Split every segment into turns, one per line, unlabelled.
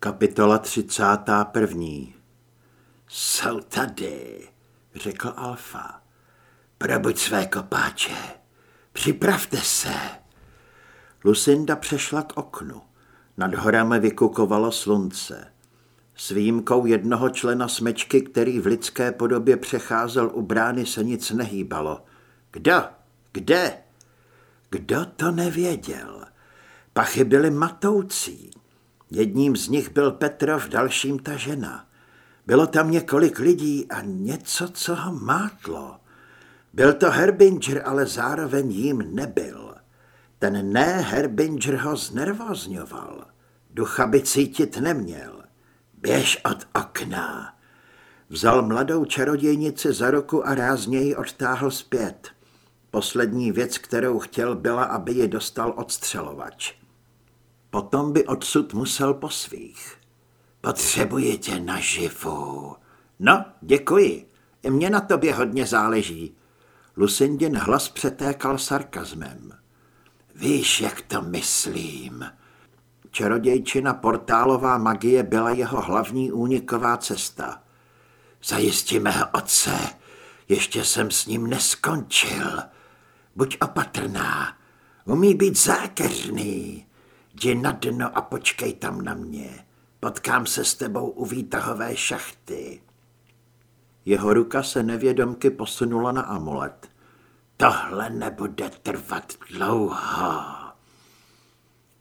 Kapitola 31. Jsou tady, řekl Alfa. Probuď své kopáče. Připravte se. Lucinda přešla k oknu. Nad horami vykukovalo slunce. S výjimkou jednoho člena smečky, který v lidské podobě přecházel u brány, se nic nehýbalo. Kdo? Kde? Kdo to nevěděl? Pachy byly matoucí. Jedním z nich byl Petrov, dalším ta žena. Bylo tam několik lidí a něco, co ho mátlo. Byl to Herbinger, ale zároveň jím nebyl. Ten ne Herbinger ho znervozňoval. Ducha by cítit neměl. Běž od okna. Vzal mladou čarodějnici za ruku a rázně ji odtáhl zpět. Poslední věc, kterou chtěl, byla, aby ji dostal odstřelovač. Potom by odsud musel po svých. Potřebuje tě naživu. No, děkuji. Mně na tobě hodně záleží. Lucindin hlas přetékal sarkazmem. Víš, jak to myslím. Čarodějčina portálová magie byla jeho hlavní úniková cesta. Zajistíme ho otce, ještě jsem s ním neskončil. Buď opatrná, umí být zákeřný. Jdi na dno a počkej tam na mě. Potkám se s tebou u výtahové šachty. Jeho ruka se nevědomky posunula na amulet. Tohle nebude trvat dlouho.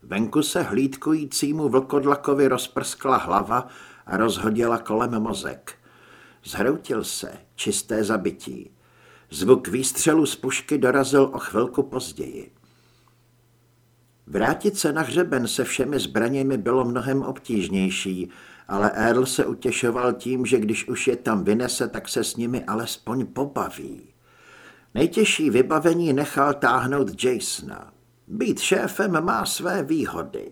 Venku se hlídkujícímu vlkodlakovi rozprskla hlava a rozhodila kolem mozek. Zhroutil se, čisté zabití. Zvuk výstřelu z pušky dorazil o chvilku později. Vrátit se na hřeben se všemi zbraněmi bylo mnohem obtížnější, ale Earl se utěšoval tím, že když už je tam vynese, tak se s nimi alespoň pobaví. Nejtěžší vybavení nechal táhnout Jasona. Být šéfem má své výhody.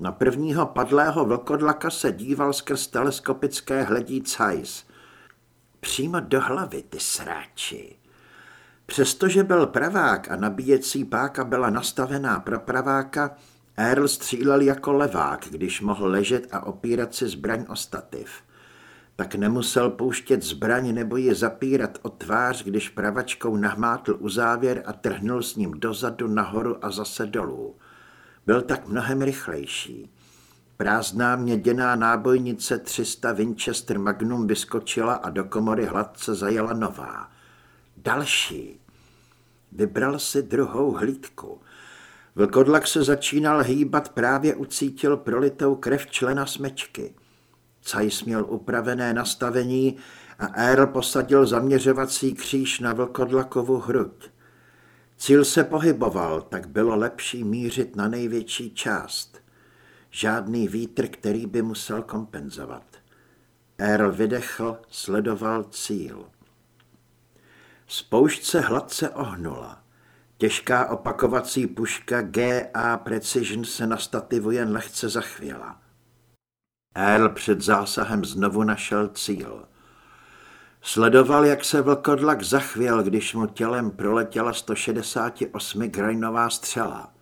Na prvního padlého vlkodlaka se díval skrz teleskopické hledí Zeiss. Přímo do hlavy, ty sráči. Přestože byl pravák a nabíjecí páka byla nastavená pro praváka, Earl střílel jako levák, když mohl ležet a opírat si zbraň o stativ. Tak nemusel pouštět zbraň nebo je zapírat o tvář, když pravačkou nahmátl uzávěr a trhnul s ním dozadu, nahoru a zase dolů. Byl tak mnohem rychlejší. Prázdná měděná nábojnice 300 Winchester Magnum vyskočila a do komory hladce zajela nová. Další. Vybral si druhou hlídku. Vlkodlak se začínal hýbat, právě ucítil prolitou krev člena smečky. Cajs měl upravené nastavení a Earl posadil zaměřovací kříž na vlkodlakovu hruď. Cíl se pohyboval, tak bylo lepší mířit na největší část. Žádný vítr, který by musel kompenzovat. Earl vydechl, sledoval cíl. Spoušť hladce ohnula. Těžká opakovací puška GA Precision se na stativu jen lehce zachvěla. Earl před zásahem znovu našel cíl. Sledoval, jak se vlkodlak zachvěl, když mu tělem proletěla 168 grajnová střela.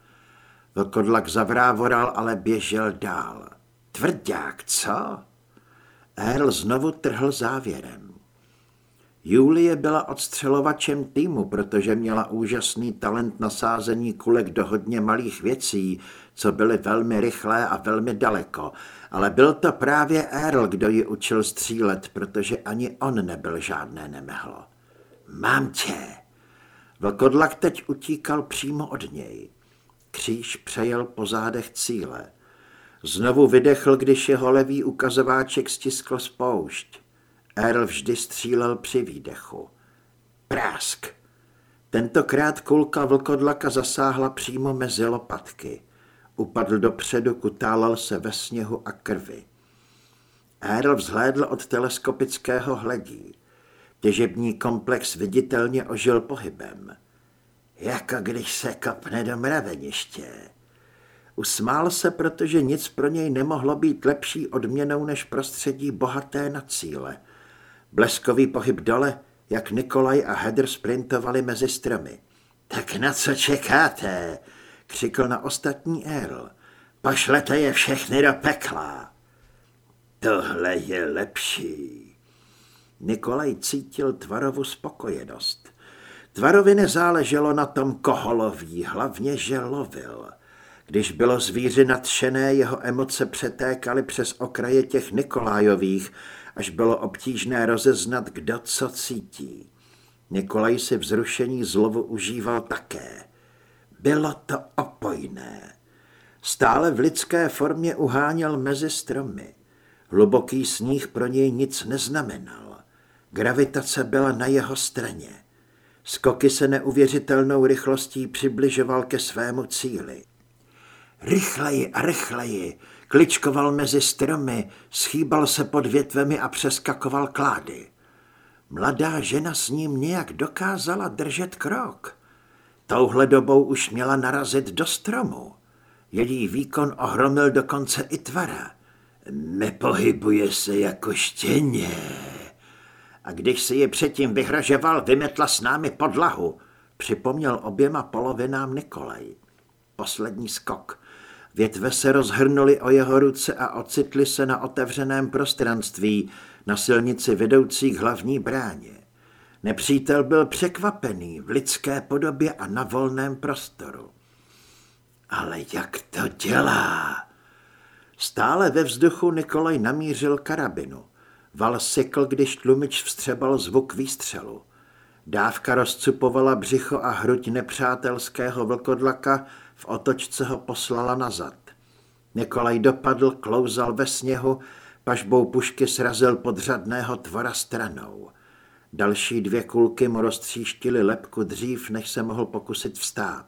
Vlkodlak zavrávoral, ale běžel dál. Tvrdák, co? Earl znovu trhl závěrem. Julie byla odstřelovačem týmu, protože měla úžasný talent nasázení kulek do hodně malých věcí, co byly velmi rychlé a velmi daleko, ale byl to právě Earl, kdo ji učil střílet, protože ani on nebyl žádné nemehlo. Mám tě! Vlkodlak teď utíkal přímo od něj. Kříž přejel po zádech cíle. Znovu vydechl, když jeho levý ukazováček stiskl spoušť. Earl vždy střílel při výdechu. Prásk. Tentokrát kulka vlkodlaka zasáhla přímo mezi lopatky. Upadl dopředu, kutálal se ve sněhu a krvi. Earl vzhlédl od teleskopického hledí. Těžební komplex viditelně ožil pohybem. Jako když se kopne do mraveniště. Usmál se, protože nic pro něj nemohlo být lepší odměnou než prostředí bohaté na cíle – Bleskový pohyb dole, jak Nikolaj a Heather sprintovali mezi stromy. Tak na co čekáte? křikl na ostatní Earl. Pošlete je všechny do pekla. Tohle je lepší. Nikolaj cítil Tvarovu spokojenost. Tvarovi nezáleželo na tom, koho loví, hlavně, že lovil. Když bylo zvíře nadšené, jeho emoce přetékaly přes okraje těch Nikolájových, až bylo obtížné rozeznat, kdo co cítí. Nikolaj si vzrušení zlovu užíval také. Bylo to opojné. Stále v lidské formě uháněl mezi stromy. Hluboký sníh pro něj nic neznamenal. Gravitace byla na jeho straně. Skoky se neuvěřitelnou rychlostí přibližoval ke svému cíli. Rychleji a rychleji, kličkoval mezi stromy, schýbal se pod větvemi a přeskakoval klády. Mladá žena s ním nějak dokázala držet krok. Touhle dobou už měla narazit do stromu. Její výkon ohromil dokonce i tvara. Nepohybuje se jako štěně. A když si ji předtím vyhražoval, vymetla s námi podlahu, připomněl oběma polovinám Nikolaj. Poslední skok. Větve se rozhrnuly o jeho ruce a ocitly se na otevřeném prostranství, na silnici vedoucí k hlavní bráně. Nepřítel byl překvapený v lidské podobě a na volném prostoru. Ale jak to dělá? Stále ve vzduchu Nikolaj namířil karabinu. Val sykl, když tlumič vstřebal zvuk výstřelu. Dávka rozcupovala břicho a hruď nepřátelského vlkodlaka, v otočce ho poslala nazad. Nikolaj dopadl, klouzal ve sněhu, pažbou pušky srazil podřadného tvora stranou. Další dvě kulky mu roztříštily lepku dřív, než se mohl pokusit vstát.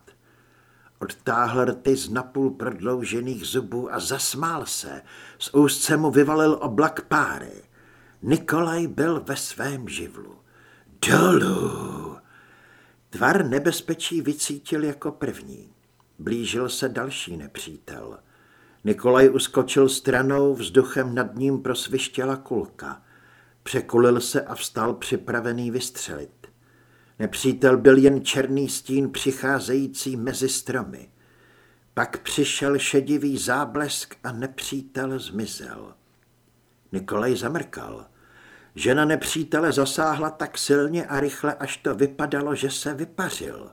Odtáhl rty z napůl prodloužených zubů a zasmál se. Z se mu vyvalil oblak páry. Nikolaj byl ve svém živlu. Dolů! Tvar nebezpečí vycítil jako první. Blížil se další nepřítel. Nikolaj uskočil stranou, vzduchem nad ním prosvištěla kulka. Překulil se a vstal připravený vystřelit. Nepřítel byl jen černý stín přicházející mezi stromy. Pak přišel šedivý záblesk a nepřítel zmizel. Nikolaj zamrkal. Žena nepřítele zasáhla tak silně a rychle, až to vypadalo, že se vypařil.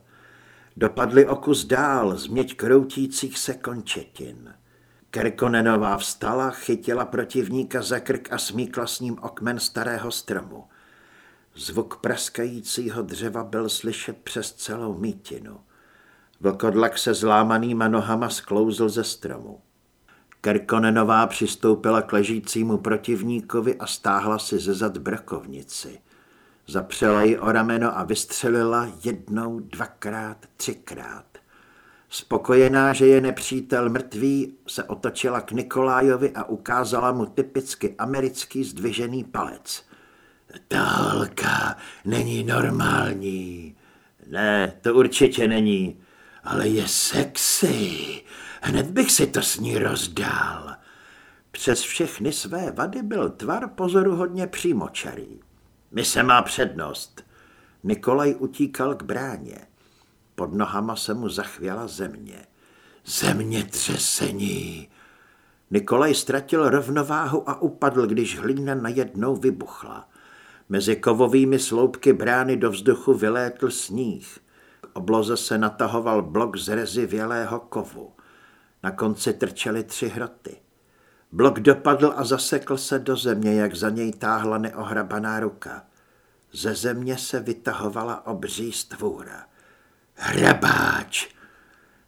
Dopadli o kus dál, změť kroutících se končetin. Kerkonenová vstala, chytila protivníka za krk a smíkla s ním okmen starého stromu. Zvuk praskajícího dřeva byl slyšet přes celou mítinu. Vlkodlak se zlámanýma nohama sklouzl ze stromu. Kerkonenová přistoupila k ležícímu protivníkovi a stáhla si ze zad brkovnici. Zapřela ji o rameno a vystřelila jednou, dvakrát, třikrát. Spokojená, že je nepřítel mrtvý, se otočila k Nikolájovi a ukázala mu typicky americký zdvižený palec. Ta holka není normální. Ne, to určitě není, ale je sexy. Hned bych si to s ní rozdál. Přes všechny své vady byl tvar pozoruhodně přímočarý. Mi se má přednost. Nikolaj utíkal k bráně. Pod nohama se mu zachvěla země. Země třesení. Nikolaj ztratil rovnováhu a upadl, když hlína najednou vybuchla. Mezi kovovými sloupky brány do vzduchu vylétl sníh. K obloze se natahoval blok z rezivělého kovu. Na konci trčely tři hroty. Blok dopadl a zasekl se do země, jak za něj táhla neohrabaná ruka. Ze země se vytahovala obří stvůra. Hrabáč!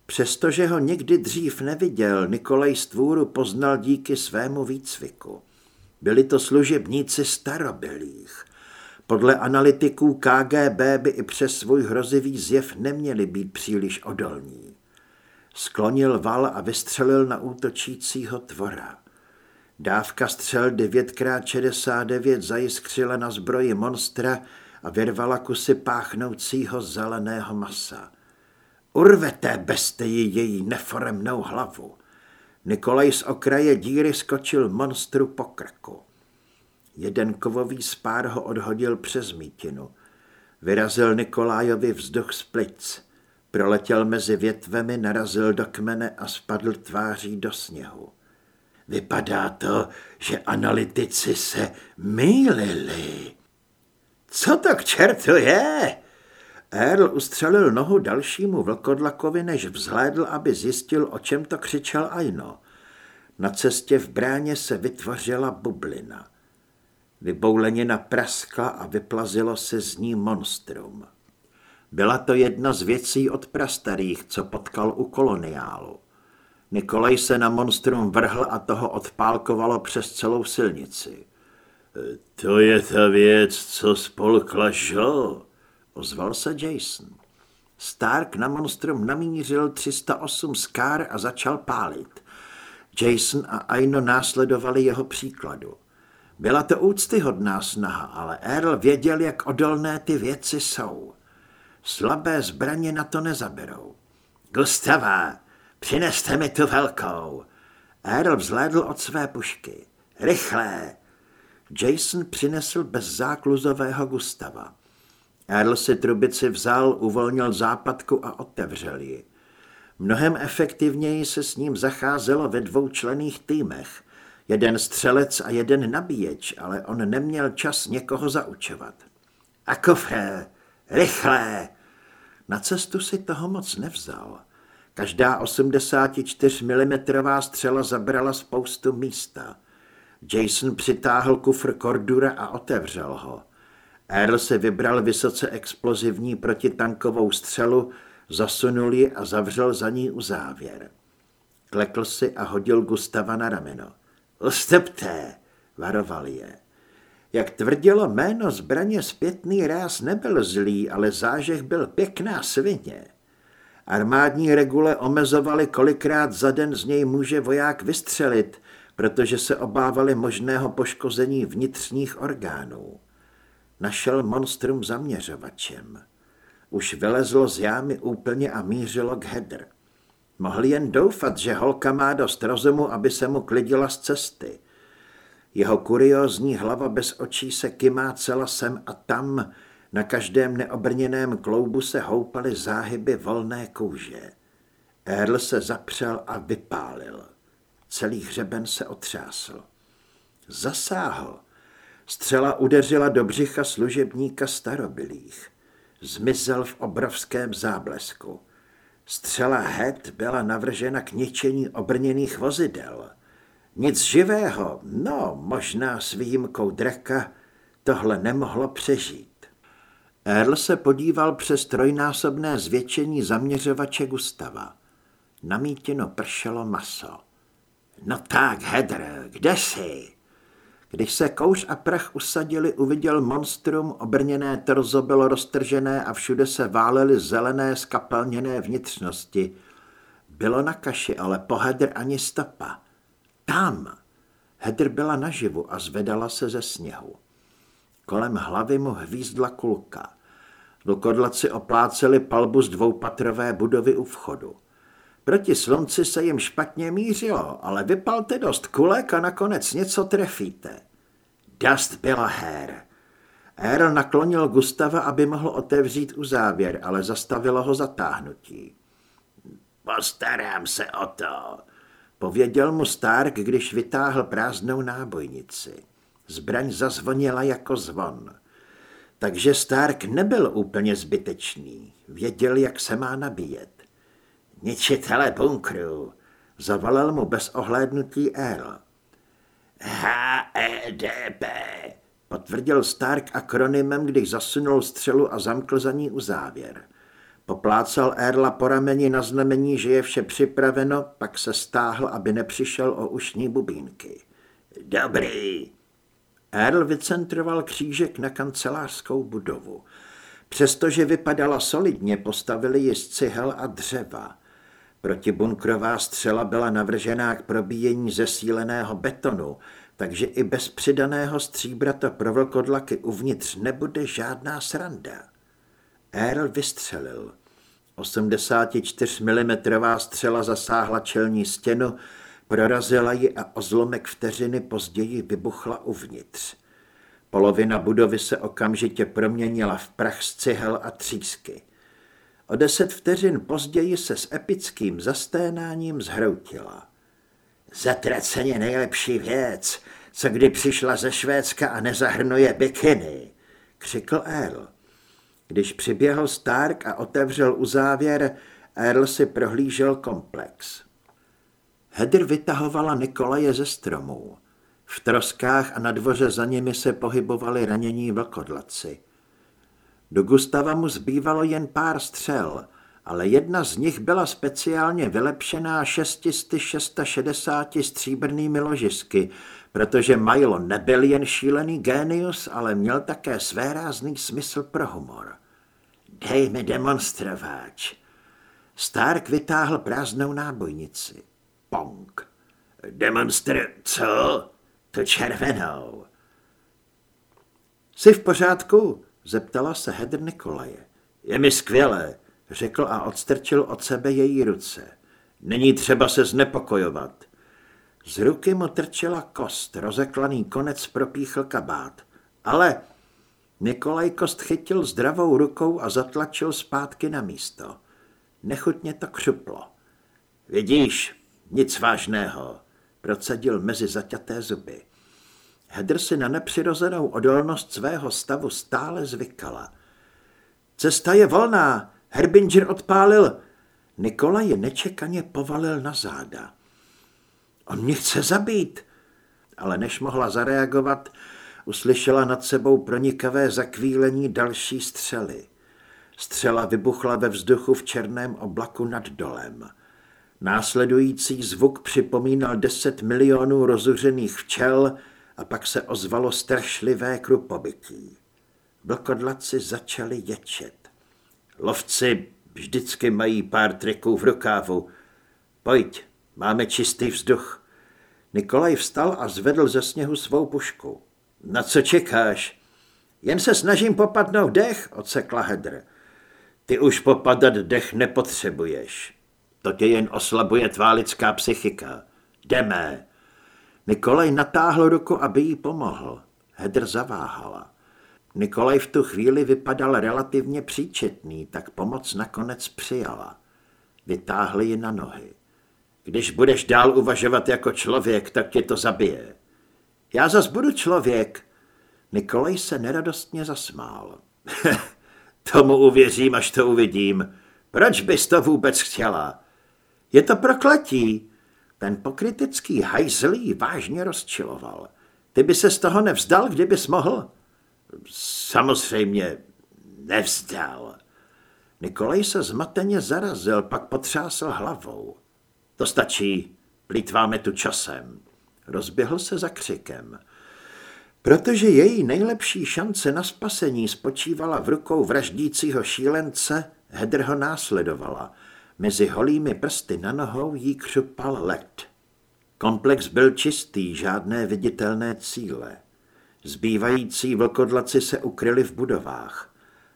Přestože ho nikdy dřív neviděl, Nikolaj stvůru poznal díky svému výcviku. Byli to služebníci starobylých. Podle analytiků KGB by i přes svůj hrozivý zjev neměli být příliš odolní. Sklonil val a vystřelil na útočícího tvora. Dávka střel 9x69 zajiskřila na zbroji monstra a vyrvala kusy páchnoucího zeleného masa. Urveté bestii její neforemnou hlavu. Nikolaj z okraje díry skočil monstru po krku. Jeden kovový spár ho odhodil přes mítinu. Vyrazil Nikolájovi vzduch z plic. Proletěl mezi větvemi, narazil do kmene a spadl tváří do sněhu. Vypadá to, že analytici se mýlili. Co to k čertu je? Earl ustřelil nohu dalšímu vlkodlakovi, než vzhlédl, aby zjistil, o čem to křičel Aino. Na cestě v bráně se vytvořila bublina. Vyboulenina praskla a vyplazilo se z ní monstrum. Byla to jedna z věcí od prastarých, co potkal u koloniálu. Nikolaj se na monstrum vrhl a toho odpálkovalo přes celou silnici. To je ta věc, co spolkla Joe, ozval se Jason. Stark na monstrum namířil 308 skár a začal pálit. Jason a Aino následovali jeho příkladu. Byla to úctyhodná snaha, ale Earl věděl, jak odolné ty věci jsou. Slabé zbraně na to nezaberou. Gustava, přineste mi tu velkou. Earl vzlédl od své pušky. Rychle! Jason přinesl bez zákluzového Gustava. Earl si trubici vzal, uvolnil západku a otevřel ji. Mnohem efektivněji se s ním zacházelo ve dvoučlených týmech. Jeden střelec a jeden nabíječ, ale on neměl čas někoho zaučovat. A kofre, rychle! Na cestu si toho moc nevzal. Každá 84 mm střela zabrala spoustu místa. Jason přitáhl kufr Cordura a otevřel ho. Earl se vybral vysoce explozivní protitankovou střelu, zasunul ji a zavřel za ní u závěr. Klekl si a hodil Gustava na rameno. Ustepte, varoval je. Jak tvrdilo jméno zbraně, zpětný ráz nebyl zlý, ale zážeh byl pěkná svině. Armádní regule omezovaly, kolikrát za den z něj může voják vystřelit, protože se obávali možného poškození vnitřních orgánů. Našel monstrum zaměřovačem. Už vylezlo z jámy úplně a mířilo k Hedr. Mohl jen doufat, že holka má dost rozumu, aby se mu klidila z cesty. Jeho kuriózní hlava bez očí se kymácela sem a tam, na každém neobrněném kloubu se houpaly záhyby volné kůže. Earl se zapřel a vypálil. Celý hřeben se otřásl. Zasáhl. Střela udeřila do břicha služebníka starobilých. Zmizel v obrovském záblesku. Střela Het byla navržena k ničení obrněných vozidel. Nic živého, no možná s výjimkou draka, tohle nemohlo přežít. Earl se podíval přes trojnásobné zvětšení zaměřovače Gustava. Namítěno pršelo maso. No tak, Hedr, kde jsi? Když se kouř a prach usadili, uviděl monstrum, obrněné torzo bylo roztržené a všude se válely zelené skapelněné vnitřnosti. Bylo na kaši, ale po Hedr ani stopa. Tam! Hedr byla naživu a zvedala se ze sněhu. Kolem hlavy mu hvízdla kulka. Vlkodlaci opláceli palbu z dvoupatrové budovy u vchodu. Proti slunci se jim špatně mířilo, ale vypalte dost kulek a nakonec něco trefíte. Dost bylo her. Earl naklonil Gustava, aby mohl otevřít u závěr, ale zastavilo ho zatáhnutí. Postarám se o to, pověděl mu Stark, když vytáhl prázdnou nábojnici. Zbraň zazvonila jako zvon. Takže Stark nebyl úplně zbytečný. Věděl, jak se má nabíjet. Ničitele bunkru, zavolal mu bez ohlédnutí Earl. HEDP, potvrdil Stark akronymem, když zasunul střelu a zamkl za ní u závěr. Poplácal Erla po rameni na znamení, že je vše připraveno, pak se stáhl, aby nepřišel o ušní bubínky. Dobrý. Erl vycentroval křížek na kancelářskou budovu. Přestože vypadala solidně, postavili ji z cihel a dřeva. Protibunkrová střela byla navržená k probíjení zesíleného betonu, takže i bez přidaného stříbra to pro vlkodlaky uvnitř nebude žádná sranda. Earl vystřelil. 84 mm střela zasáhla čelní stěnu, prorazila ji a o zlomek vteřiny později vybuchla uvnitř. Polovina budovy se okamžitě proměnila v prach z cihel a třísky. O deset vteřin později se s epickým zasténáním zhroutila. Zatraceně nejlepší věc, co kdy přišla ze Švédska a nezahrnuje bikiny, křikl Earl. Když přiběhl Stark a otevřel uzávěr, Earl si prohlížel komplex. Hedr vytahovala Nikolaje ze stromů. V troskách a na dvoře za nimi se pohybovali ranění vlkodlaci. Do Gustava mu zbývalo jen pár střel, ale jedna z nich byla speciálně vylepšená 660 stříbrnými ložisky, protože Milo nebyl jen šílený génius, ale měl také svérázný smysl pro humor. Dej mi demonstrováč. Stark vytáhl prázdnou nábojnici. Pong. Demonstr... co? To červenou. Jsi v pořádku? Zeptala se Hedr Nikolaje. Je mi skvělé, řekl a odstrčil od sebe její ruce. Není třeba se znepokojovat. Z ruky mu trčela kost, rozeklaný konec propíchl kabát. Ale Nikolaj kost chytil zdravou rukou a zatlačil zpátky na místo. Nechutně to křuplo. Vidíš, nic vážného, procedil mezi zaťaté zuby. Hedr si na nepřirozenou odolnost svého stavu stále zvykala. Cesta je volná, Herbinger odpálil. Nikolaj je nečekaně povalil na záda. On mě chce zabít. Ale než mohla zareagovat, uslyšela nad sebou pronikavé zakvílení další střely. Střela vybuchla ve vzduchu v černém oblaku nad dolem. Následující zvuk připomínal deset milionů rozuřených včel a pak se ozvalo strašlivé krupobytí. Vlkodlaci začali ječet. Lovci vždycky mají pár triků v rukávu. Pojď, máme čistý vzduch. Nikolaj vstal a zvedl ze sněhu svou pušku. Na co čekáš? Jen se snažím popadnout dech, odsekla Hedr. Ty už popadat dech nepotřebuješ. To tě jen oslabuje tvá lidská psychika. Jdeme. Nikolaj natáhl ruku, aby jí pomohl. Hedr zaváhala. Nikolaj v tu chvíli vypadal relativně příčetný, tak pomoc nakonec přijala. Vytáhli ji na nohy. Když budeš dál uvažovat jako člověk, tak tě to zabije. Já zas budu člověk. Nikolaj se neradostně zasmál. Tomu uvěřím, až to uvidím. Proč bys to vůbec chtěla? Je to prokletí. Ten pokrytecký hajzlí vážně rozčiloval. Ty by se z toho nevzdal, kdybys mohl? Samozřejmě nevzdal. Nikolaj se zmateně zarazil, pak potřásl hlavou. To stačí, plítváme tu časem. Rozběhl se za křikem. Protože její nejlepší šance na spasení spočívala v rukou vraždícího šílence, Hedr ho následovala. Mezi holými prsty na nohou jí křupal led. Komplex byl čistý, žádné viditelné cíle. Zbývající vlkodlaci se ukryli v budovách.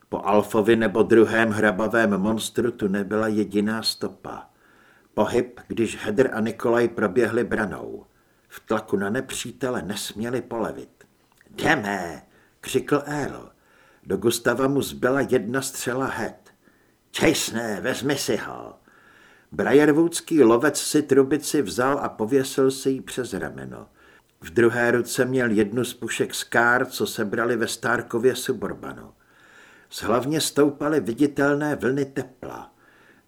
Po Alfovi nebo druhém hrabavém monstru tu nebyla jediná stopa. Pohyb, když Hedr a Nikolaj proběhli branou. V tlaku na nepřítele nesměli polevit. Jdeme, křikl Earl. Do Gustava mu zbyla jedna střela het. Čejsne, vezmi si ho. Briarwoodský lovec si trubici vzal a pověsil si ji přes rameno. V druhé ruce měl jednu z pušek Skár, co sebrali ve Stárkově suburbanu. Z hlavně stoupaly viditelné vlny tepla.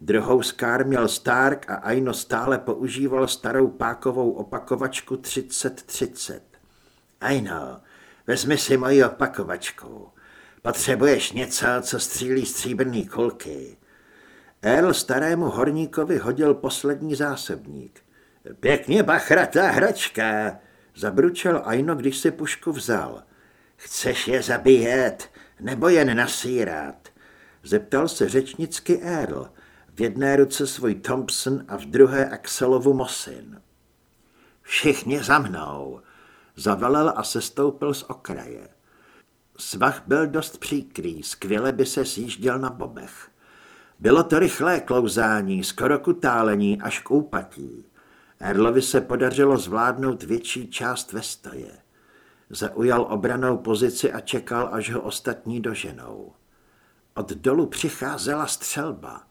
Druhou Skár měl Stark a Aino stále používal starou pákovou opakovačku 3030. Aino, vezmi si moji opakovačku. Potřebuješ něco, co střílí stříbrný kulky. Earl starému horníkovi hodil poslední zásobník. Pěkně bachratá hračka, Zabručel Aino, když si pušku vzal. Chceš je zabíjet, nebo jen nasírat? Zeptal se řečnicky Earl. V jedné ruce svůj Thompson a v druhé Axelovu Mosin. Všichni za mnou, zavelel a sestoupil z okraje. Svah byl dost příkrý, skvěle by se sjížděl na bobech. Bylo to rychlé klouzání, skoro kutálení až k úpatí. Erlovi se podařilo zvládnout větší část vestoje. Zaujal obranou pozici a čekal, až ho ostatní doženou. Od dolu přicházela střelba.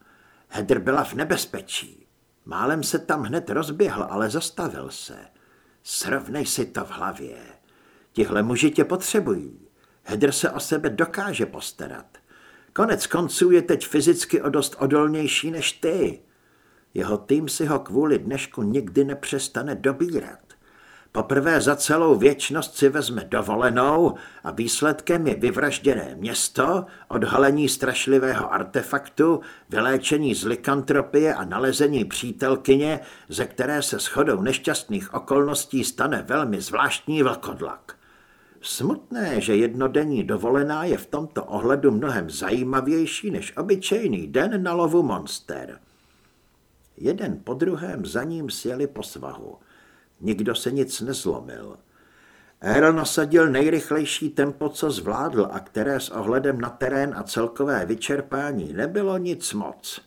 Hedr byla v nebezpečí. Málem se tam hned rozběhl, ale zastavil se. Srovnej si to v hlavě. Tihle muži tě potřebují. Hedr se o sebe dokáže postarat. Konec konců je teď fyzicky o dost odolnější než ty. Jeho tým si ho kvůli dnešku nikdy nepřestane dobírat. Poprvé za celou věčnost si vezme dovolenou a výsledkem je vyvražděné město, odhalení strašlivého artefaktu, vyléčení z likantropie a nalezení přítelkyně, ze které se shodou nešťastných okolností stane velmi zvláštní vlkodlak. Smutné, že jednodenní dovolená je v tomto ohledu mnohem zajímavější než obyčejný den na lovu monster. Jeden po druhém za ním sjeli po svahu. Nikdo se nic nezlomil. Earl nasadil nejrychlejší tempo, co zvládl a které s ohledem na terén a celkové vyčerpání nebylo nic moc.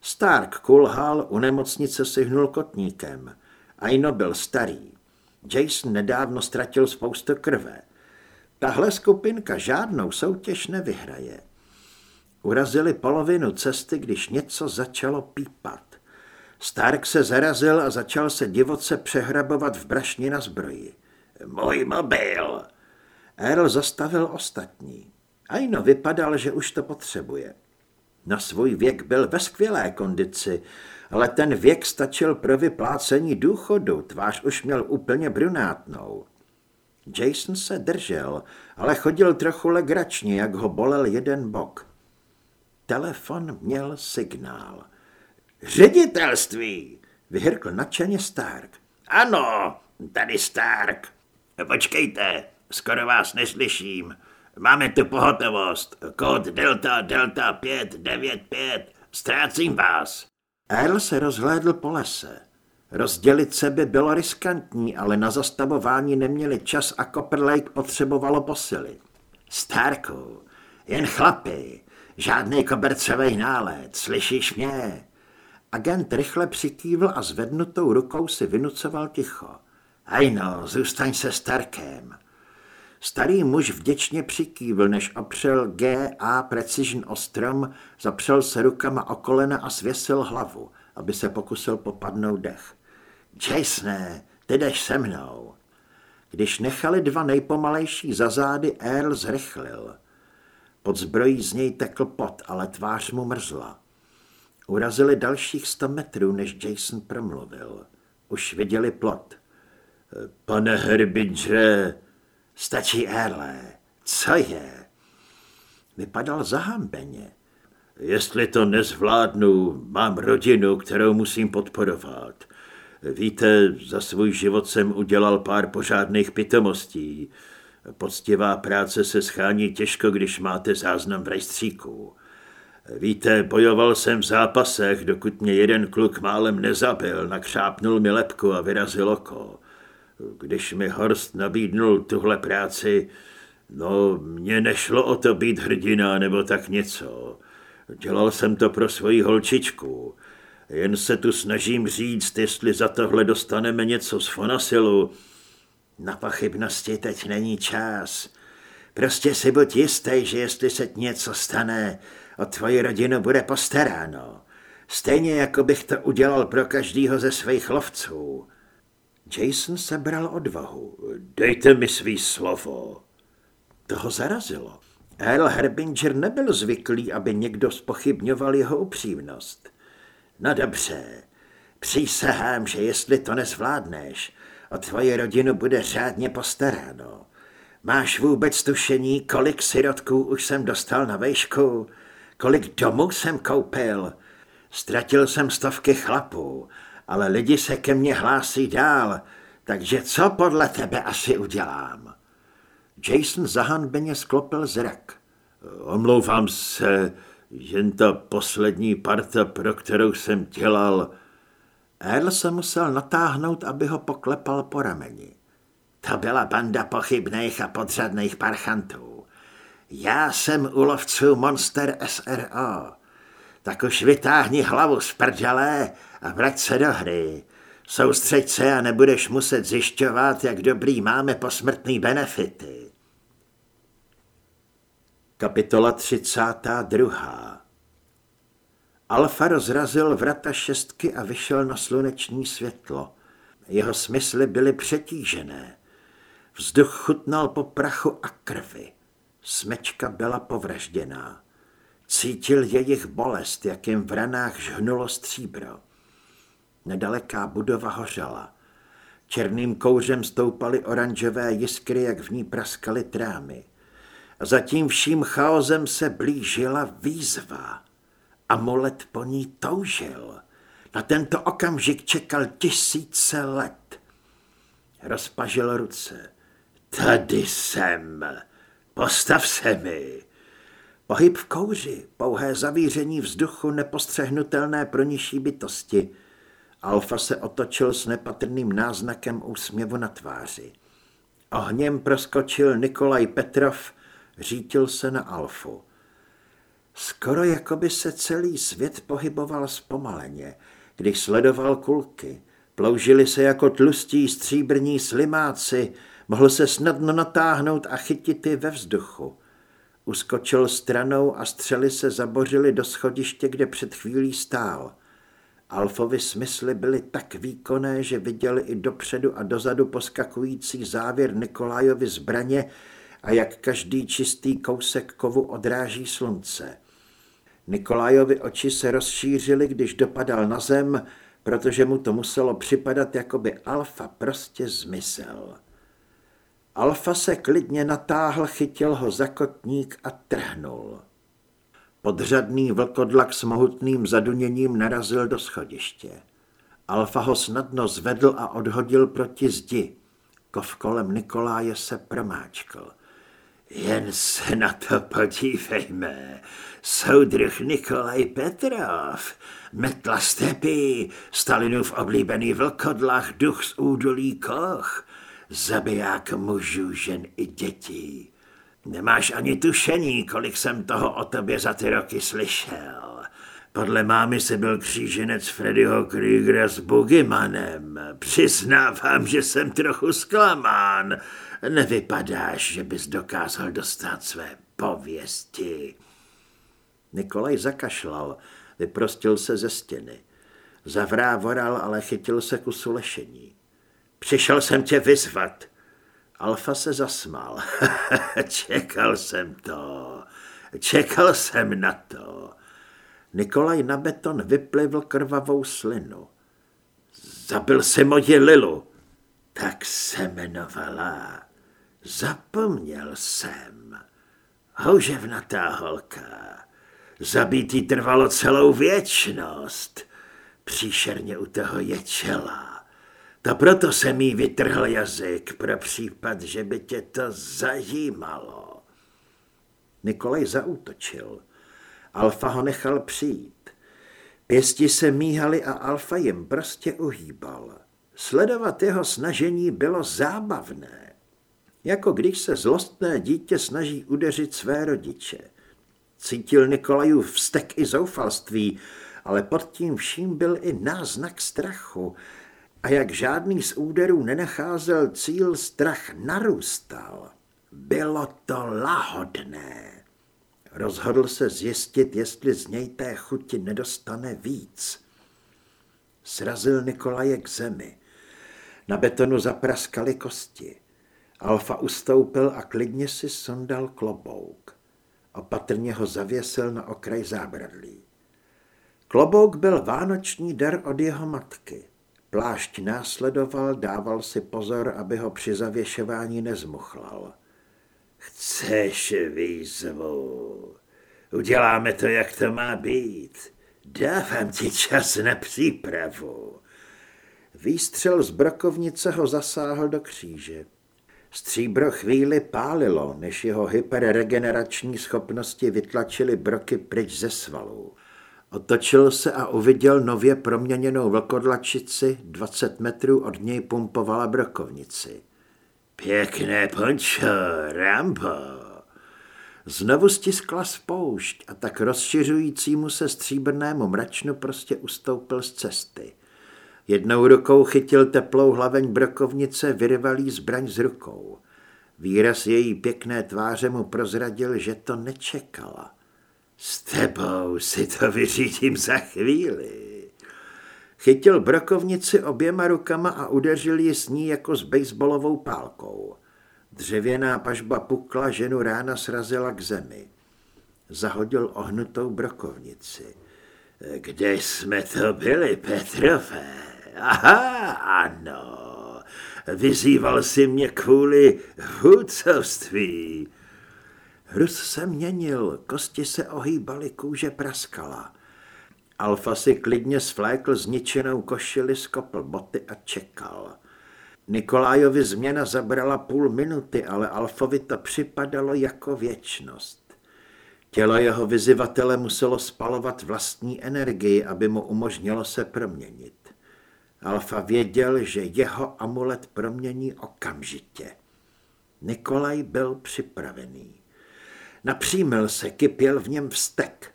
Stark kulhal, u nemocnice si hnul kotníkem. Aino byl starý. Jason nedávno ztratil spoustu krve. Tahle skupinka žádnou soutěž nevyhraje. Urazili polovinu cesty, když něco začalo pípat. Stark se zarazil a začal se divoce přehrabovat v brašni na zbroji. Můj mobil! Earl zastavil ostatní. Aino vypadal, že už to potřebuje. Na svůj věk byl ve skvělé kondici, ale ten věk stačil pro vyplácení důchodu, tvář už měl úplně brunátnou. Jason se držel, ale chodil trochu legračně, jak ho bolel jeden bok. Telefon měl signál. Ředitelství, vyhrkl nadšeně Stark. Ano, tady Stark. Počkejte, skoro vás neslyším. Máme tu pohotovost. Kód Delta Delta 595. Ztrácím vás. Earl se rozhlédl po lese. Rozdělit se by bylo riskantní, ale na zastavování neměli čas a Copper Lake potřebovalo posily. Starku, jen chlapi, žádný kobercový nálet, slyšíš mě? Agent rychle přikývl a zvednutou rukou si vynucoval ticho. Hajno, zůstaň se Starkem. Starý muž vděčně přikývl, než opřel G.A. Precision ostrom, zapřel se rukama o kolena a svěsil hlavu, aby se pokusil popadnout dech. Jasné, ty jdeš se mnou. Když nechali dva nejpomalejší za zády, Earl zrychlil. Pod zbrojí z něj tekl pot, ale tvář mu mrzla. Urazili dalších sto metrů, než Jason promluvil. Už viděli plot. Pane Herbidře, stačí Erle. Co je? Vypadal zahambeně. Jestli to nezvládnu, mám rodinu, kterou musím podporovat. Víte, za svůj život jsem udělal pár pořádných pitomostí. Poctivá práce se schání těžko, když máte záznam v rejstříku. Víte, bojoval jsem v zápasech, dokud mě jeden kluk málem nezabil, nakřápnul mi lepku a vyrazil oko. Když mi Horst nabídnul tuhle práci, no, mně nešlo o to být hrdina nebo tak něco. Dělal jsem to pro svoji holčičku. Jen se tu snažím říct, jestli za tohle dostaneme něco z Fonasilu. Na pochybnosti teď není čas. Prostě si buď jistý, že jestli se něco stane, o tvoji rodinu bude postaráno. Stejně jako bych to udělal pro každýho ze svých lovců. Jason sebral odvahu. Dejte mi svý slovo. To ho zarazilo. Earl Herbinger nebyl zvyklý, aby někdo spochybňoval jeho upřímnost. No dobře, přísahám, že jestli to nezvládneš, o tvoji rodinu bude řádně postaráno. Máš vůbec tušení, kolik sirotků už jsem dostal na vejšku? Kolik domů jsem koupil? Ztratil jsem stovky chlapů, ale lidi se ke mně hlásí dál, takže co podle tebe asi udělám? Jason zahanbeně sklopil zrak. Omlouvám se, jen ta poslední parta, pro kterou jsem dělal... Earl se musel natáhnout, aby ho poklepal po rameni. To byla banda pochybných a podřadných parchantů. Já jsem u lovců Monster SRO. Tak už vytáhni hlavu z prdele a vrať se do hry. Soustřeď se a nebudeš muset zjišťovat, jak dobrý máme posmrtný benefity. Kapitola 32. Alfa rozrazil vrata šestky a vyšel na sluneční světlo. Jeho smysly byly přetížené. Vzduch chutnal po prachu a krvi. Smečka byla povražděná. Cítil jejich bolest, jak jim v ranách žhnulo stříbro. Nedaleká budova hořela. Černým kouřem stoupaly oranžové jiskry, jak v ní praskaly trámy. A za tím vším chaosem se blížila výzva. Amulet po ní toužil. Na tento okamžik čekal tisíce let. Rozpažil ruce. Tady jsem. Postav se mi. Pohyb v kouři, pouhé zavíření vzduchu nepostřehnutelné pro nižší bytosti. Alfa se otočil s nepatrným náznakem úsměvu na tváři. Ohněm proskočil Nikolaj Petrov, řítil se na Alfu. Skoro jako by se celý svět pohyboval zpomaleně, když sledoval kulky. Ploužili se jako tlustí stříbrní slimáci, mohl se snadno natáhnout a chytit je ve vzduchu. Uskočil stranou a střely se zabořily do schodiště, kde před chvílí stál. Alfovi smysly byly tak výkonné, že viděli i dopředu a dozadu poskakující závěr Nikolajovi zbraně a jak každý čistý kousek kovu odráží slunce. Nikolajovi oči se rozšířily, když dopadal na zem, protože mu to muselo připadat, jako by Alfa prostě zmizel. Alfa se klidně natáhl, chytil ho za kotník a trhnul. Podřadný vlkodlak s mohutným zaduněním narazil do schodiště. Alfa ho snadno zvedl a odhodil proti zdi. Kov kolem Nikoláje se promáčkl. Jen se na to podívejme. Soudruh Nikolaj Petrov, metla stepy, Stalinův oblíbený vlkodlach, duch z údolí Koch, zabiják mužů, žen i dětí. Nemáš ani tušení, kolik jsem toho o tobě za ty roky slyšel. Podle mámy se byl kříženec Freddyho Kriegera s Bugimanem. Přiznávám, že jsem trochu zklamán. Nevypadáš, že bys dokázal dostat své pověsti. Nikolaj zakašlal, vyprostil se ze stěny. Zavrávoral, ale chytil se kusu lešení. Přišel jsem tě vyzvat. Alfa se zasmál. Čekal jsem to. Čekal jsem na to. Nikolaj na beton vyplivl krvavou slinu. Zabil si moji Lilu. Tak se jmenovala. Zapomněl jsem. Houževnatá holka. Zabítý trvalo celou věčnost. Příšerně u toho ječela. To proto jsem jí vytrhl jazyk, pro případ, že by tě to zajímalo. Nikolaj zaútočil. Alfa ho nechal přijít. Pěsti se míhaly a Alfa jim prostě uhýbal. Sledovat jeho snažení bylo zábavné. Jako když se zlostné dítě snaží udeřit své rodiče. Cítil Nikolajův vztek i zoufalství, ale pod tím vším byl i náznak strachu. A jak žádný z úderů nenacházel cíl, strach narůstal. Bylo to lahodné. Rozhodl se zjistit, jestli z něj té chuti nedostane víc. Srazil Nikolaje k zemi. Na betonu zapraskaly kosti. Alfa ustoupil a klidně si sundal klobouk. Opatrně ho zavěsil na okraj zábradlí. Klobouk byl vánoční dar od jeho matky. Plášť následoval, dával si pozor, aby ho při zavěšování nezmuchlal. Chceš výzvu? Uděláme to, jak to má být. Dávám ti čas na přípravu. Výstřel z brokovnice ho zasáhl do kříže. Stříbro chvíli pálilo, než jeho hyperregenerační schopnosti vytlačily broky pryč ze svalů. Otočil se a uviděl nově proměněnou vlkodlačici, 20 metrů od něj pumpovala brokovnici. Pěkné pončo, Rambo. Znovu stiskla spoušť a tak rozšiřujícímu se stříbrnému mračnu prostě ustoupil z cesty. Jednou rukou chytil teplou hlaveň brokovnice, vyrvalý zbraň z rukou. Výraz její pěkné tváře mu prozradil, že to nečekala. S tebou si to vyřídím za chvíli. Chytil brokovnici oběma rukama a udeřil ji s ní jako s baseballovou pálkou. Dřevěná pažba pukla, ženu rána srazila k zemi. Zahodil ohnutou brokovnici. Kde jsme to byli, Petrové? Aha, ano. Vyzýval si mě kvůli vůdcovství. Hrus se měnil, kosti se ohýbaly, kůže praskala. Alfa si klidně svlékl zničenou košili, skopl boty a čekal. Nikolájovi změna zabrala půl minuty, ale Alfovi to připadalo jako věčnost. Tělo jeho vyzivatele muselo spalovat vlastní energii, aby mu umožnilo se proměnit. Alfa věděl, že jeho amulet promění okamžitě. Nikolaj byl připravený. Napřímil se, kypěl v něm vztek.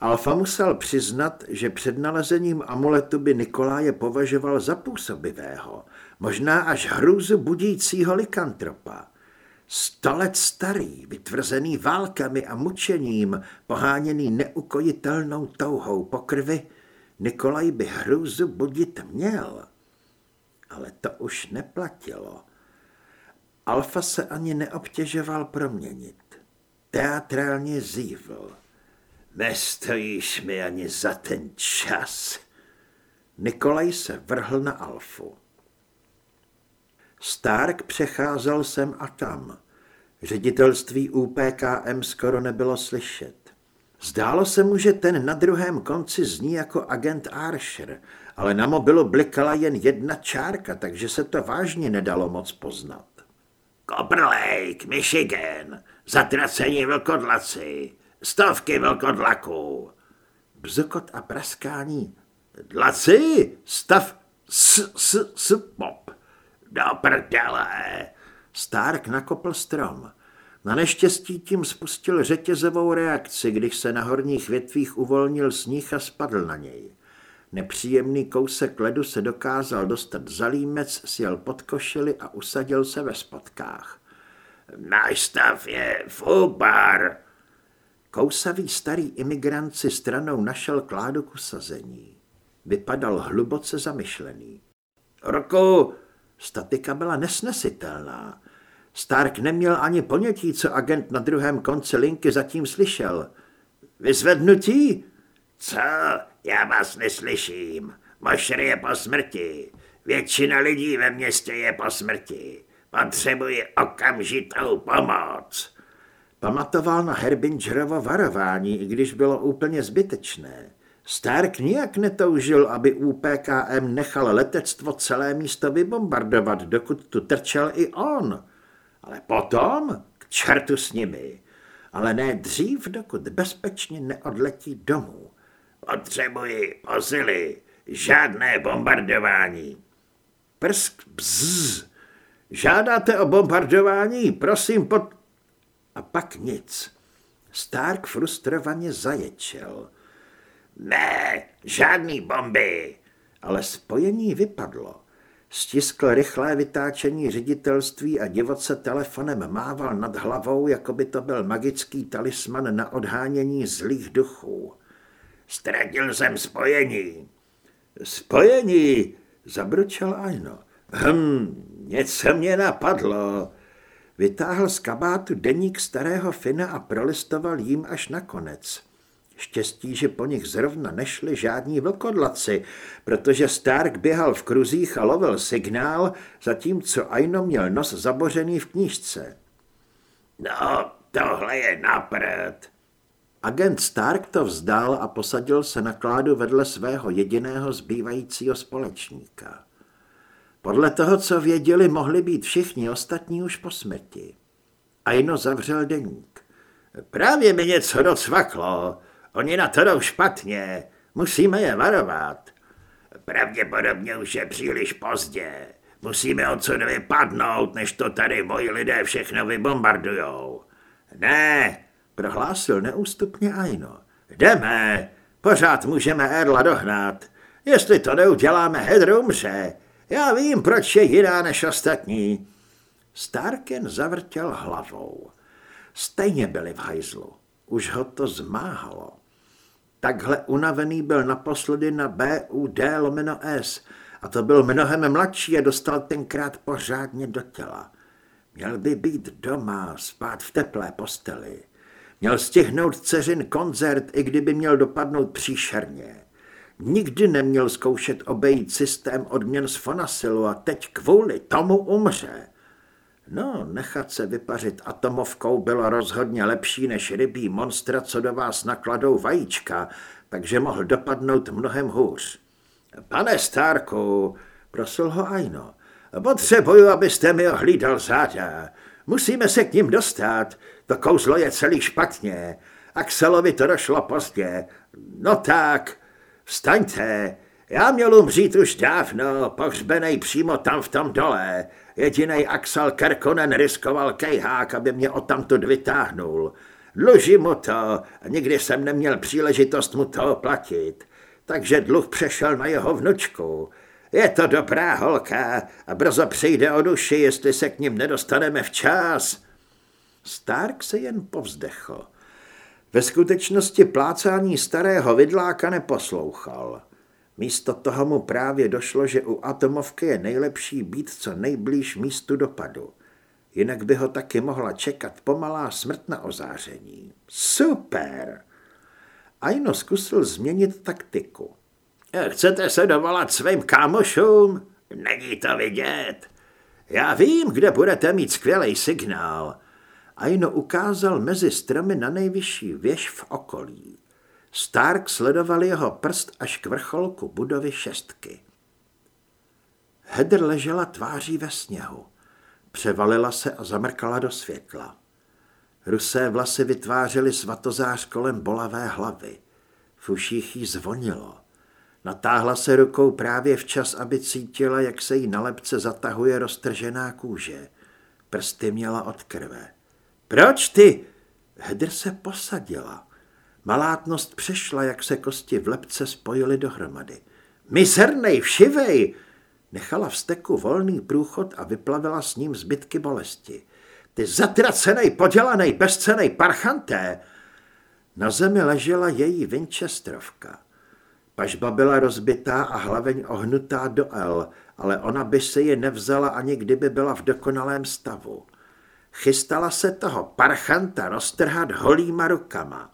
Alfa musel přiznat, že před nalezením amuletu by Nikoláje považoval za působivého, možná až hrůzu budícího likantropa. Sto let starý, vytvrzený válkami a mučením, poháněný neukojitelnou touhou po krvi, Nikolaj by hrůzu budit měl. Ale to už neplatilo. Alfa se ani neobtěžoval proměnit. Teatrálně zívl. Nestojíš mi ani za ten čas. Nikolaj se vrhl na Alfu. Stark přecházel sem a tam. Ředitelství UPKM skoro nebylo slyšet. Zdálo se mu, že ten na druhém konci zní jako agent Archer, ale na mobilu blikala jen jedna čárka, takže se to vážně nedalo moc poznat. Lake, Michigan, zatracení vlkodlaci, stovky vlkodlaků. Bzokot a praskání. Dlaci? Stav s, s, s, pop. Do prdele. Stark nakopl strom. Na neštěstí tím spustil řetězovou reakci, když se na horních větvích uvolnil sníh a spadl na něj. Nepříjemný kousek ledu se dokázal dostat za límec, sjel pod košili a usadil se ve spotkách. Náš stav je fubar. Kousavý starý imigrant si stranou našel kládu k usazení. Vypadal hluboce zamyšlený. Roku, statika byla nesnesitelná. Stark neměl ani ponětí, co agent na druhém konci linky zatím slyšel. Vyzvednutí? Co? Já vás neslyším. Mošr je po smrti. Většina lidí ve městě je po smrti. Potřebuji okamžitou pomoc. Pamatoval na Herbingerovo varování, i když bylo úplně zbytečné. Stark nijak netoužil, aby UPKM nechal letectvo celé místo vybombardovat, dokud tu trčel i on. Ale potom k čertu s nimi. Ale ne dřív, dokud bezpečně neodletí domů. Potřebuji posily, žádné bombardování. Prsk, bzz. Žádáte o bombardování? Prosím, pod... A pak nic. Stark frustrovaně zaječel. Ne, žádný bomby. Ale spojení vypadlo. Stiskl rychlé vytáčení ředitelství a divoce telefonem mával nad hlavou, jako by to byl magický talisman na odhánění zlých duchů. Ztratil jsem spojení. Spojení, zabručel Aino. Hm, něco mě napadlo. Vytáhl z kabátu deník starého Fina a prolistoval jím až na konec. Štěstí, že po nich zrovna nešli žádní vlkodlaci, protože Stark běhal v kruzích a lovil signál, zatímco Aino měl nos zabořený v knížce. No, tohle je napřed. Agent Stark to vzdal a posadil se na kládu vedle svého jediného zbývajícího společníka. Podle toho, co věděli, mohli být všichni ostatní už po smrti. Aino zavřel deník. Právě mi něco docvaklo. Oni na to jdou špatně. Musíme je varovat. Pravděpodobně už je příliš pozdě. Musíme odsud vypadnout, než to tady moji lidé všechno vybombardujou. Ne, prohlásil neústupně Aino. Jdeme, pořád můžeme Erla dohnat. Jestli to neuděláme, Hedr umře. Já vím, proč je jiná než ostatní. Starken zavrtěl hlavou. Stejně byli v hajzlu. Už ho to zmáhalo. Takhle unavený byl naposledy na BUD lomeno S a to byl mnohem mladší a dostal tenkrát pořádně do těla. Měl by být doma, spát v teplé posteli. Měl stihnout dceřin koncert, i kdyby měl dopadnout příšerně. Nikdy neměl zkoušet obejít systém odměn z Fonasilu a teď kvůli tomu umře. No, nechat se vypařit atomovkou bylo rozhodně lepší než rybí monstra, co do vás nakladou vajíčka, takže mohl dopadnout mnohem hůř. Pane Starku, prosil ho Aino, potřebuju, abyste mi ohlídal záda. Musíme se k ním dostat. To kouzlo je celý špatně. Axelovi to došlo pozdě. No tak, vstaňte. Já měl umřít už dávno, pohřbenej přímo tam v tom dole. Jedinej Axel Kerkonen riskoval kejhák, aby mě odtamtud vytáhnul. Dluží mu to nikdy jsem neměl příležitost mu to oplatit. Takže dluh přešel na jeho vnučku. Je to dobrá holka a brzo přijde o duši, jestli se k ním nedostaneme včas. Stark se jen povzdechl. Ve skutečnosti plácání starého vidláka neposlouchal. Místo toho mu právě došlo, že u atomovky je nejlepší být co nejblíž místu dopadu. Jinak by ho taky mohla čekat pomalá smrt na ozáření. Super! Aino zkusil změnit taktiku. Chcete se dovolat svým kámošům? Není to vidět. Já vím, kde budete mít skvělý signál. Aino ukázal mezi stromy na nejvyšší věž v okolí. Stark sledoval jeho prst až k vrcholku budovy šestky. Hedr ležela tváří ve sněhu. Převalila se a zamrkala do světla. Rusé vlasy vytvářely svatozář kolem bolavé hlavy. V uších jí zvonilo. Natáhla se rukou právě včas, aby cítila, jak se jí na lepce zatahuje roztržená kůže. Prsty měla od krve. Proč ty? Hedr se posadila. Malátnost přešla, jak se kosti v lepce spojily dohromady. Mizernej, všivej! Nechala v steku volný průchod a vyplavila s ním zbytky bolesti. Ty zatracenej, podělanej, bezcenej parchanté! Na zemi ležela její Winchesterovka. Pažba byla rozbitá a hlaveň ohnutá do L, ale ona by se ji nevzala ani kdyby byla v dokonalém stavu. Chystala se toho parchanta roztrhat holýma rukama.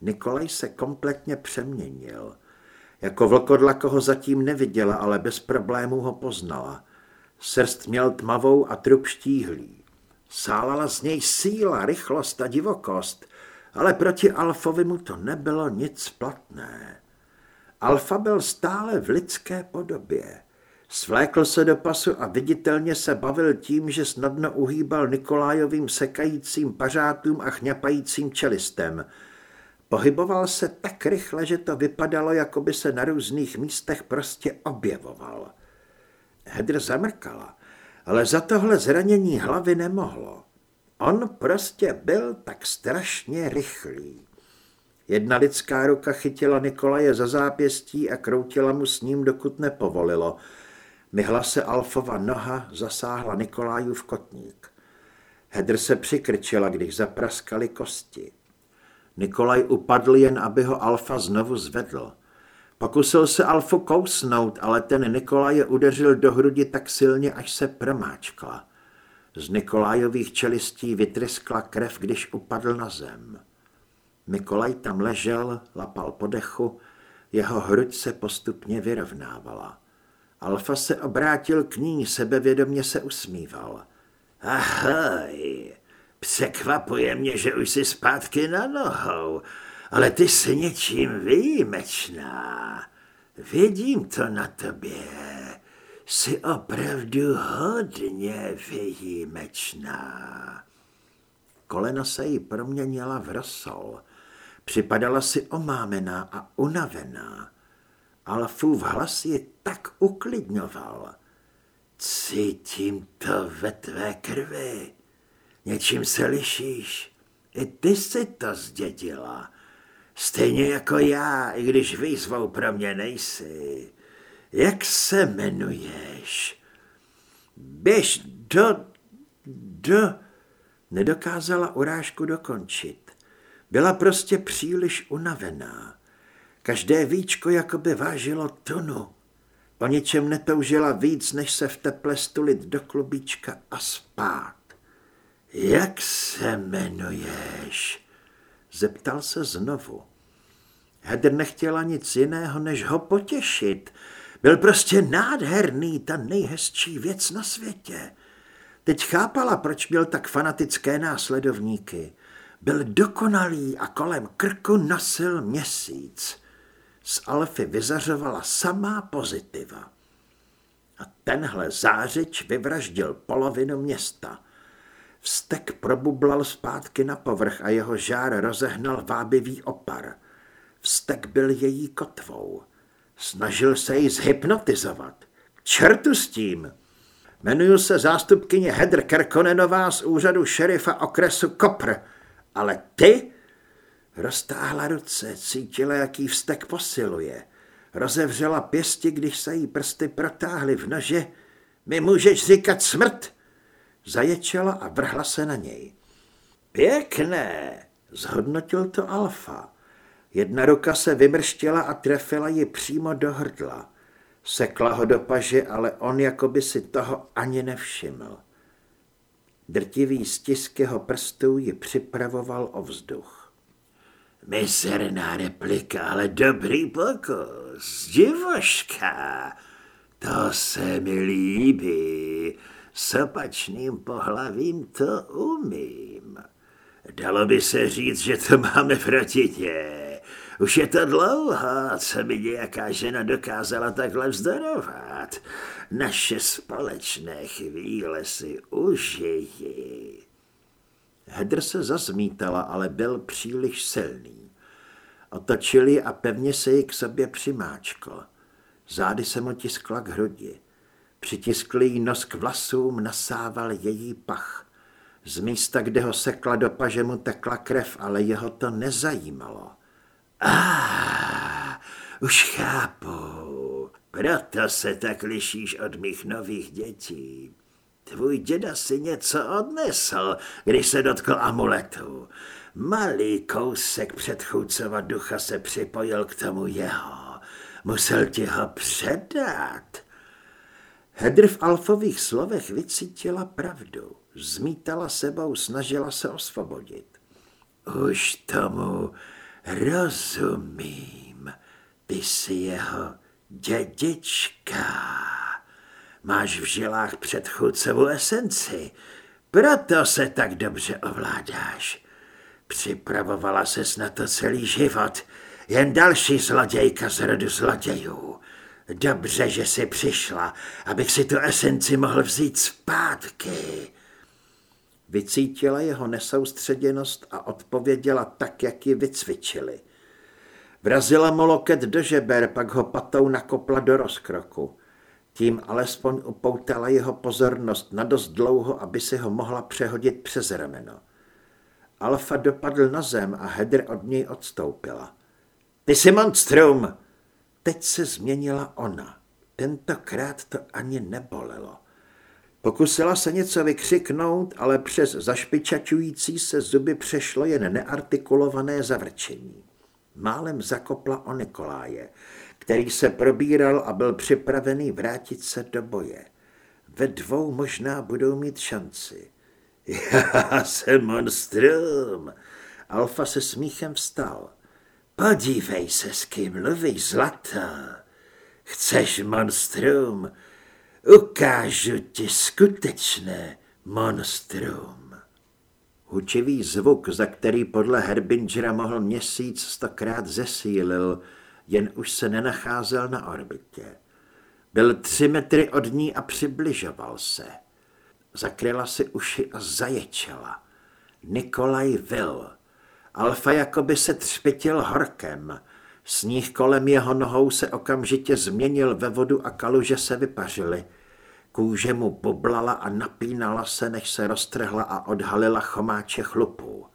Nikolaj se kompletně přeměnil. Jako vlkodlako ho zatím neviděla, ale bez problémů ho poznala. Srst měl tmavou a trup štíhlý. Sálala z něj síla, rychlost a divokost, ale proti Alfovi mu to nebylo nic platné. Alfa byl stále v lidské podobě. Svlékl se do pasu a viditelně se bavil tím, že snadno uhýbal Nikolájovým sekajícím pařátům a chňapajícím čelistem – Pohyboval se tak rychle, že to vypadalo, jako by se na různých místech prostě objevoval. Hedr zamrkala, ale za tohle zranění hlavy nemohlo. On prostě byl tak strašně rychlý. Jedna lidská ruka chytila Nikolaje za zápěstí a kroutila mu s ním, dokud nepovolilo. Myhla se Alfova noha, zasáhla v kotník. Hedr se přikrčila, když zapraskali kosti. Nikolaj upadl jen, aby ho Alfa znovu zvedl. Pokusil se Alfu kousnout, ale ten Nikolaje udeřil do hrudi tak silně, až se promáčkla. Z Nikolajových čelistí vytryskla krev, když upadl na zem. Nikolaj tam ležel, lapal po dechu, jeho hruď se postupně vyrovnávala. Alfa se obrátil k ní, sebevědomě se usmíval. Ahoj, Překvapuje mě, že už jsi zpátky na nohou, ale ty jsi něčím výjimečná. Vidím to na tobě. Jsi opravdu hodně výjimečná. Kolena se jí proměnila v rosol. Připadala si omámená a unavená. Alfův hlas ji tak uklidňoval. Cítím to ve tvé krvi. Něčím se lišíš. I ty jsi to zdědila. Stejně jako já, i když výzvou pro mě nejsi. Jak se jmenuješ? Běž do... do... Nedokázala urážku dokončit. Byla prostě příliš unavená. Každé víčko jakoby vážilo tunu. Po ničem netoužila víc, než se v teple stulit do klubíčka a spát. Jak se jmenuješ? Zeptal se znovu. Hedr nechtěla nic jiného, než ho potěšit. Byl prostě nádherný, ta nejhezčí věc na světě. Teď chápala, proč měl tak fanatické následovníky. Byl dokonalý a kolem krku nosil měsíc. Z Alfy vyzařovala samá pozitiva. A tenhle zářič vyvraždil polovinu města. Vztek probublal zpátky na povrch a jeho žár rozehnal vábivý opar. Vztek byl její kotvou. Snažil se ji zhypnotizovat. K čertu s tím! Jmenuji se zástupkyně Hedr Kerkonenová z úřadu šerifa okresu Kopr. Ale ty? Roztáhla ruce, cítila, jaký vztek posiluje. Rozevřela pěsti, když se jí prsty protáhly v nože. Mi můžeš říkat smrt? Zaječela a vrhla se na něj. Pěkné, zhodnotil to Alfa. Jedna ruka se vymrštila a trefila ji přímo do hrdla. Sekla ho do paže, ale on jako by si toho ani nevšiml. Drtivý stisk jeho prstů ji připravoval o vzduch. Miserná replika, ale dobrý pokus, divoška. To se mi líbí. S opačným pohlavím to umím. Dalo by se říct, že to máme proti tě. Už je to dlouho, co by nějaká žena dokázala takhle vzdorovat. Naše společné chvíle si užiji. Hedr se zazmítala, ale byl příliš silný. Otočili a pevně se ji k sobě přimáčkl. Zády se mu tiskla k hrudi. Přitisklý nos k vlasům nasával její pach. Z místa, kde ho sekla do paže, mu tekla krev, ale jeho to nezajímalo. Ah, už chápu. Proto se tak lišíš od mých nových dětí. Tvůj děda si něco odnesl, když se dotkl amuletu. Malý kousek předchůdcova ducha se připojil k tomu jeho. Musel ti ho předat. Hedr v alfových slovech vycítila pravdu. Zmítala sebou, snažila se osvobodit. Už tomu Rozumím, ty jsi jeho dědička. Máš v žilách předchůdcovou esenci, proto se tak dobře ovládáš. Připravovala ses na to celý život, jen další zlodějka z rodu zlodějů. Dobře, že jsi přišla, abych si tu esenci mohl vzít zpátky. Vycítila jeho nesoustředěnost a odpověděla tak, jak ji vycvičili. Vrazila mu loket do žeber, pak ho patou nakopla do rozkroku. Tím alespoň upoutala jeho pozornost na dost dlouho, aby si ho mohla přehodit přes rameno. Alfa dopadl na zem a Hedr od něj odstoupila. Ty jsi monstrum! Teď se změnila ona. Tentokrát to ani nebolelo. Pokusila se něco vykřiknout, ale přes zašpičačující se zuby přešlo jen neartikulované zavrčení. Málem zakopla o Nikoláje, který se probíral a byl připravený vrátit se do boje. Ve dvou možná budou mít šanci. Já jsem monstrum. Alfa se smíchem vstal. Podívej se, s kým mluví zlata. Chceš monstrum? Ukážu ti skutečné monstrum. Hučivý zvuk, za který podle Herbingera mohl měsíc stokrát zesílil, jen už se nenacházel na orbitě. Byl tři metry od ní a přibližoval se. Zakryla si uši a zaječela. Nikolaj Vil. Alfa jakoby se třpitil horkem. Sníh kolem jeho nohou se okamžitě změnil ve vodu a kaluže se vypařily. Kůže mu poblala a napínala se, než se roztrhla a odhalila chomáče chlupů.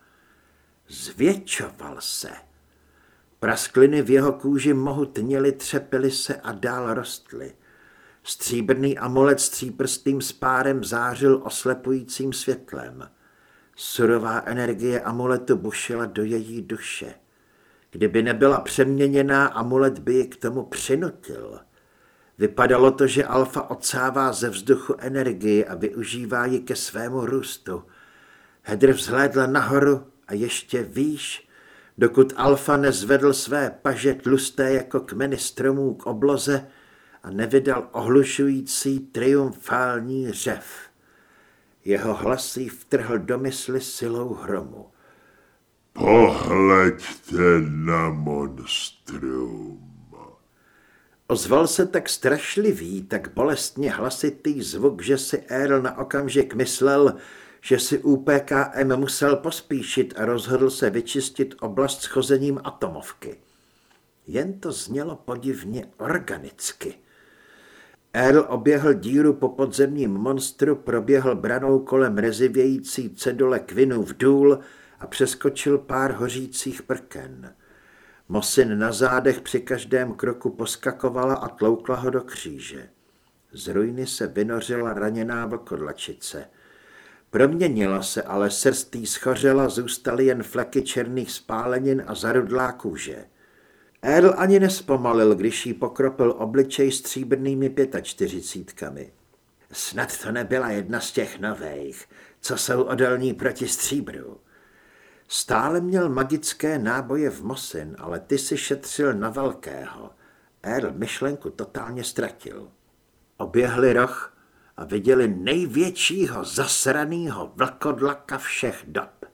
Zvětšoval se. Praskliny v jeho kůži mohutněly, třepily se a dál rostly. Stříbrný amulet s tříprstým spárem zářil oslepujícím světlem. Surová energie amuletu bušila do její duše. Kdyby nebyla přeměněná, amulet by ji k tomu přinutil. Vypadalo to, že alfa odsává ze vzduchu energii a využívá ji ke svému růstu. Hedr vzhlédla nahoru a ještě výš, dokud alfa nezvedl své paže tlusté jako kmeny stromů k obloze a nevydal ohlušující triumfální řev. Jeho hlas jí vtrhl do mysli silou hromu.
Pohleďte na monstrum.
Ozval se tak strašlivý, tak bolestně hlasitý zvuk, že si Earl na okamžik myslel, že si UPKM musel pospíšit a rozhodl se vyčistit oblast schozením atomovky. Jen to znělo podivně organicky. Earl oběhl díru po podzemním monstru, proběhl branou kolem rezivějící cedule v důl a přeskočil pár hořících prken. Mosin na zádech při každém kroku poskakovala a tloukla ho do kříže. Z ruiny se vynořila raněná vlkodlačice. Proměnila se, ale srstý schořela, zůstaly jen fleky černých spálenin a zarudlá kůže. Earl ani nespomalil, když jí pokropil obličej stříbrnými pětačtyřicítkami. Snad to nebyla jedna z těch nových, co jsou odolní proti stříbru. Stále měl magické náboje v Mosin, ale ty si šetřil na velkého. Earl myšlenku totálně ztratil. Oběhli roh a viděli největšího zasraného vlkodlaka všech dob.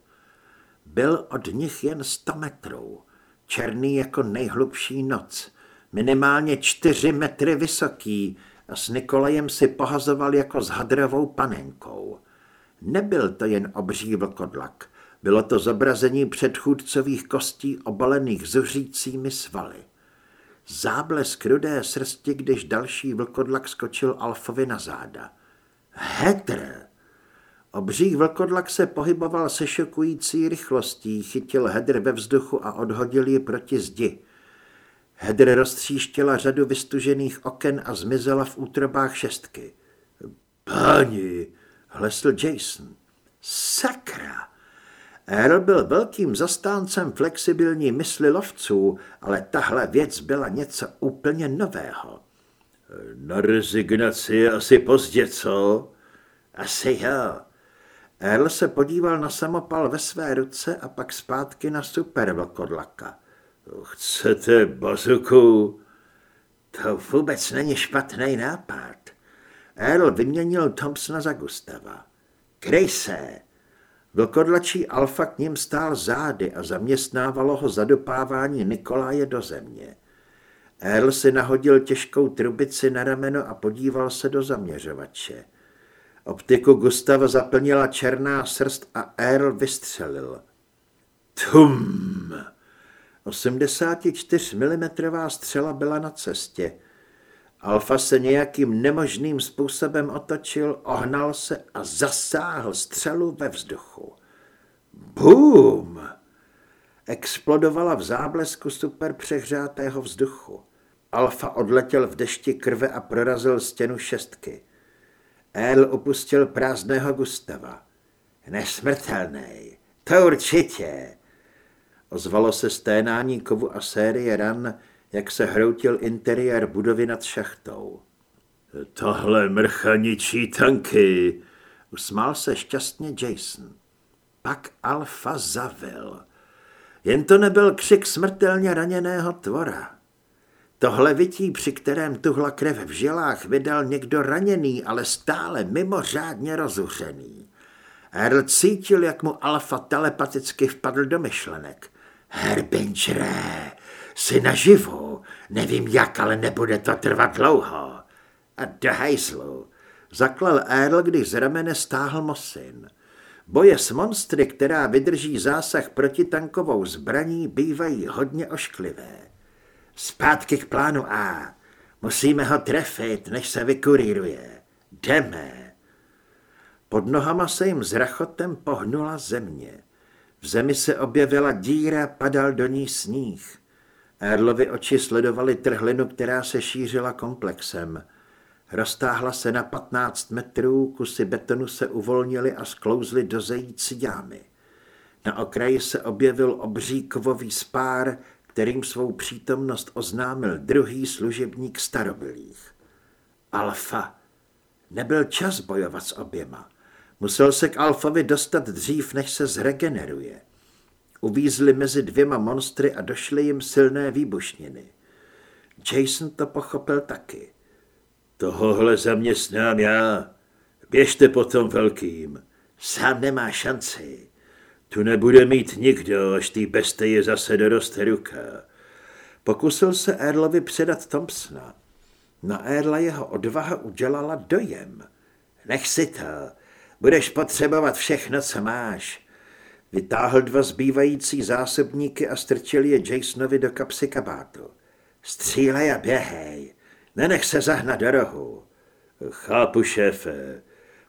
Byl od nich jen sto metrů, černý jako nejhlubší noc, minimálně čtyři metry vysoký a s Nikolajem si pohazoval jako s hadrovou panenkou. Nebyl to jen obří vlkodlak, bylo to zobrazení předchůdcových kostí obalených zuřícími svaly. Záblesk rudé srsti, když další vlkodlak skočil Alfovi na záda. Hetr! Obří vlkodlak se pohyboval se šokující rychlostí, chytil Hedr ve vzduchu a odhodil ji proti zdi. Hedr roztříštila řadu vystužených oken a zmizela v útrobách šestky. Páni, hlesl Jason. Sakra! Earl byl velkým zastáncem flexibilní mysli lovců, ale tahle věc byla něco úplně nového. Na rezignaci asi pozdě, co? Asi jo. Earl se podíval na samopal ve své ruce a pak zpátky na super vlkodlaka. Chcete bazuku? To vůbec není špatný nápad. Earl vyměnil Thompsona za Gustava. Kryj se, Vlkodlačí alfa k ním stál zády a zaměstnávalo ho zadopávání Nikoláje do země. Earl si nahodil těžkou trubici na rameno a podíval se do zaměřovače. Optiku Gustava zaplnila černá srst a Earl vystřelil. Tum! 84 mm střela byla na cestě. Alfa se nějakým nemožným způsobem otočil, ohnal se a zasáhl střelu ve vzduchu. Bum! Explodovala v záblesku super přehřátého vzduchu. Alfa odletěl v dešti krve a prorazil stěnu šestky. El opustil prázdného Gustava. Nesmrtelný, to určitě. Ozvalo se sténání kovu a série ran, jak se hroutil interiér budovy nad šachtou. Tohle mrcha ničí tanky, usmál se šťastně Jason. Pak Alfa zavil. Jen to nebyl křik smrtelně raněného tvora. Tohle vytí, při kterém tuhla krev v žilách, vydal někdo raněný, ale stále mimořádně rozuřený. Earl cítil, jak mu Alfa telepaticky vpadl do myšlenek. Herbingere, Jsi naživu. Nevím jak, ale nebude to trvat dlouho. A do hajzlu. Zaklal Earl, když z ramene stáhl Mosin. Boje s monstry, která vydrží zásah protitankovou zbraní, bývají hodně ošklivé. Zpátky k plánu A. Musíme ho trefit, než se vykuríruje. Jdeme. Pod nohama se jim s rachotem pohnula země. V zemi se objevila díra, padal do ní sníh. Erlovi oči sledovaly trhlinu, která se šířila komplexem. Roztáhla se na 15 metrů, kusy betonu se uvolnily a sklouzly do zející jámy. Na okraji se objevil obří kovový spár, kterým svou přítomnost oznámil druhý služebník starobylých. Alfa. Nebyl čas bojovat s oběma. Musel se k Alfovi dostat dřív, než se zregeneruje. Uvízli mezi dvěma monstry a došly jim silné výbušniny. Jason to pochopil taky. Tohohle zaměstnám já. Běžte potom velkým. Sám nemá šanci. Tu nebude mít nikdo, až tý je zase doroste ruka. Pokusil se Erlovi předat Thompsona. Na Erla jeho odvaha udělala dojem. Nech si to, budeš potřebovat všechno, co máš. Vytáhl dva zbývající zásobníky a strčil je Jasonovi do kapsy kabátu. Střílej a běhej, nenech se zahnat do rohu. Chápu, šéfe,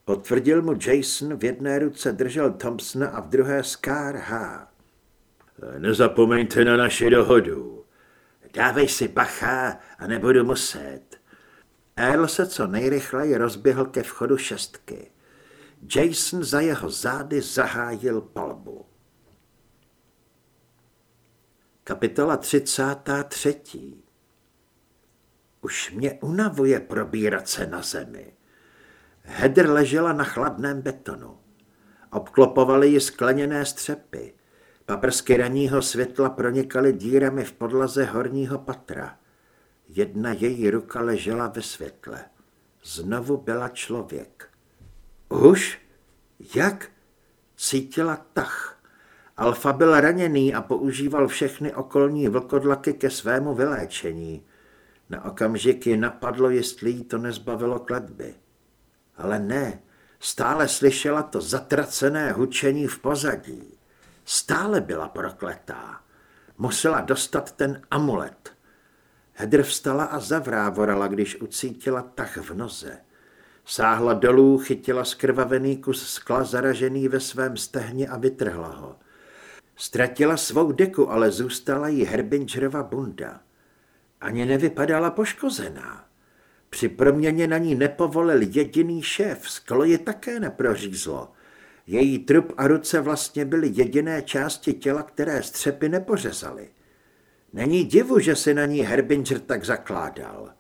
potvrdil mu Jason, v jedné ruce držel Thompsona a v druhé Scar H. Nezapomeňte na naši dohodu. Dávej si bacha a nebudu muset. Earl se co nejrychleji rozběhl ke vchodu šestky. Jason za jeho zády zahájil palbu. Kapitola 33. Už mě unavuje probírat se na zemi. Hedr ležela na chladném betonu. Obklopovaly ji skleněné střepy. Paprsky raního světla pronikaly dírami v podlaze horního patra. Jedna její ruka ležela ve světle. Znovu byla člověk. Už? Jak? Cítila tah. Alfa byl raněný a používal všechny okolní vlkodlaky ke svému vyléčení. Na okamžik ji napadlo, jestli jí to nezbavilo kletby. Ale ne, stále slyšela to zatracené hučení v pozadí. Stále byla prokletá. Musela dostat ten amulet. Hedr vstala a zavrávorala, když ucítila tah v noze. Sáhla dolů, chytila skrvavený kus skla zaražený ve svém stehně a vytrhla ho. Ztratila svou deku, ale zůstala jí Herbingerova bunda. Ani nevypadala poškozená. Při proměně na ní nepovolil jediný šéf, sklo je také neprořízlo. Její trup a ruce vlastně byly jediné části těla, které střepy nepořezaly. Není divu, že si na ní Herbinger tak zakládal.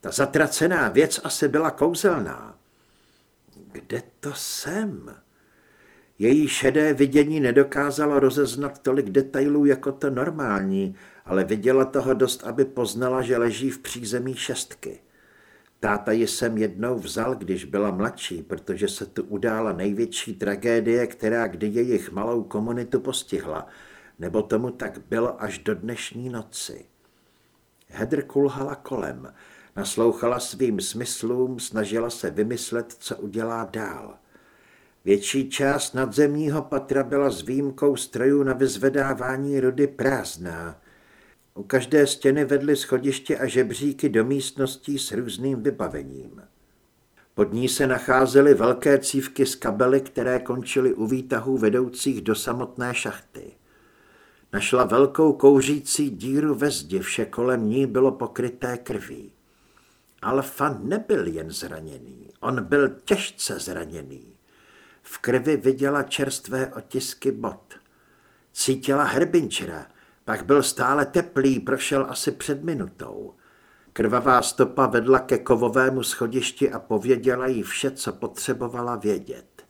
Ta zatracená věc asi byla kouzelná. Kde to jsem? Její šedé vidění nedokázalo rozeznat tolik detailů jako to normální, ale viděla toho dost, aby poznala, že leží v přízemí šestky. Táta ji sem jednou vzal, když byla mladší, protože se tu udála největší tragédie, která kdy jejich malou komunitu postihla, nebo tomu tak bylo až do dnešní noci. Hedr kulhala kolem, naslouchala svým smyslům, snažila se vymyslet, co udělá dál. Větší část nadzemního patra byla s výjimkou strojů na vyzvedávání rudy prázdná. U každé stěny vedly schodiště a žebříky do místností s různým vybavením. Pod ní se nacházely velké cívky z kabely, které končily u výtahů vedoucích do samotné šachty. Našla velkou kouřící díru ve zdi, vše kolem ní bylo pokryté krví. Alfa nebyl jen zraněný, on byl těžce zraněný. V krvi viděla čerstvé otisky bot. Cítila Herbinčera, pak byl stále teplý, prošel asi před minutou. Krvavá stopa vedla ke kovovému schodišti a pověděla jí vše, co potřebovala vědět.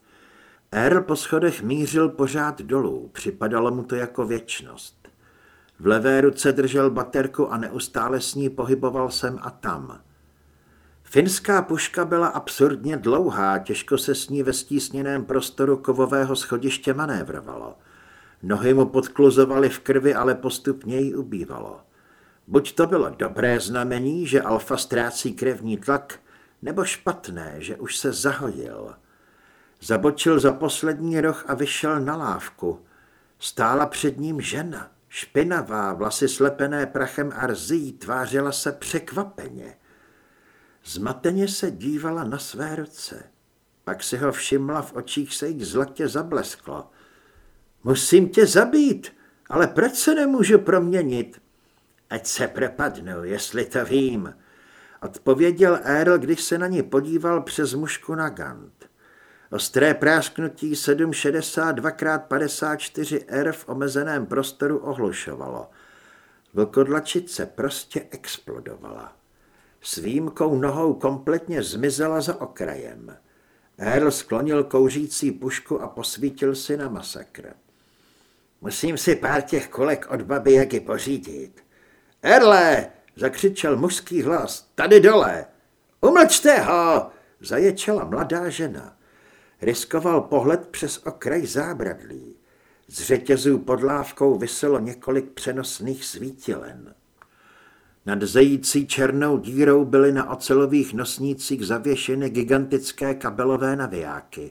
Earl po schodech mířil pořád dolů, připadalo mu to jako věčnost. V levé ruce držel baterku a neustále s ní pohyboval sem a tam. Finská puška byla absurdně dlouhá, těžko se s ní ve stísněném prostoru kovového schodiště manévrovalo. Nohy mu podkluzovaly v krvi, ale postupně jí ubývalo. Buď to bylo dobré znamení, že alfa ztrácí krevní tlak, nebo špatné, že už se zahojil. Zabočil za poslední roh a vyšel na lávku. Stála před ním žena, špinavá, vlasy slepené prachem a rzí, tvářila se překvapeně. Zmateně se dívala na své ruce. Pak si ho všimla, v očích se jí zlatě zablesklo. Musím tě zabít, ale proč se nemůžu proměnit? Ať se propadnu, jestli to vím. Odpověděl Earl, když se na ní podíval přes mušku na Gant. Ostré prásknutí 762x54R v omezeném prostoru ohlušovalo. Vlkodlačice prostě explodovala. S výjimkou nohou kompletně zmizela za okrajem. Earl sklonil kouřící pušku a posvítil si na masakr. Musím si pár těch kolek od baby Jagy pořídit. Erle, zakřičel mužský hlas, tady dole. Umlčte ho, zaječela mladá žena. Riskoval pohled přes okraj zábradlí. Z řetězů pod lávkou vyselo několik přenosných svítilen. Nad zející černou dírou byly na ocelových nosnících zavěšeny gigantické kabelové navijáky.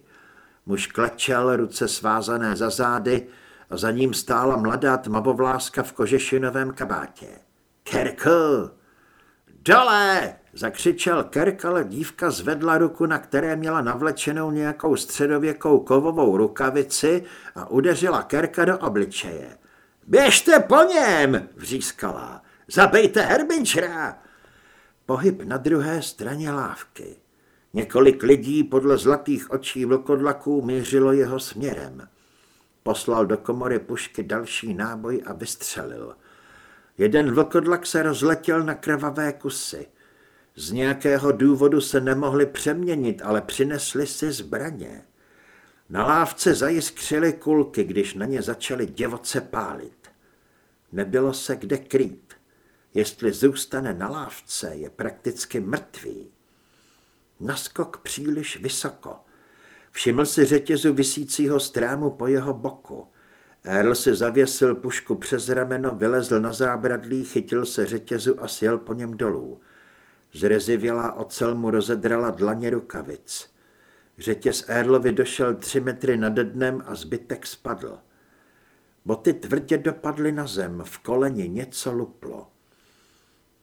Muž klečel, ruce svázané za zády, za ním stála mladá tmavovláska v kožešinovém kabátě. Kerku! Dole! Zakřičel Kerk, ale dívka zvedla ruku, na které měla navlečenou nějakou středověkou kovovou rukavici a udeřila Kerka do obličeje. Běžte po něm, vřískala. Zabejte Herbinčera! Pohyb na druhé straně lávky. Několik lidí podle zlatých očí vlkodlaků mířilo jeho směrem. Poslal do komory pušky další náboj a vystřelil. Jeden vlkodlak se rozletěl na krvavé kusy. Z nějakého důvodu se nemohli přeměnit, ale přinesli si zbraně. Na lávce zajiskřily kulky, když na ně začaly divoce pálit. Nebylo se kde krýt. Jestli zůstane na lávce, je prakticky mrtvý. Naskok příliš vysoko. Všiml si řetězu visícího strámu po jeho boku. Earl si zavěsil pušku přes rameno, vylezl na zábradlí, chytil se řetězu a sjel po něm dolů. Zrezivělá ocel mu rozedrala dlaně rukavic. Řetěz Earlovi došel tři metry nad dnem a zbytek spadl. Boty tvrdě dopadly na zem, v koleni něco luplo.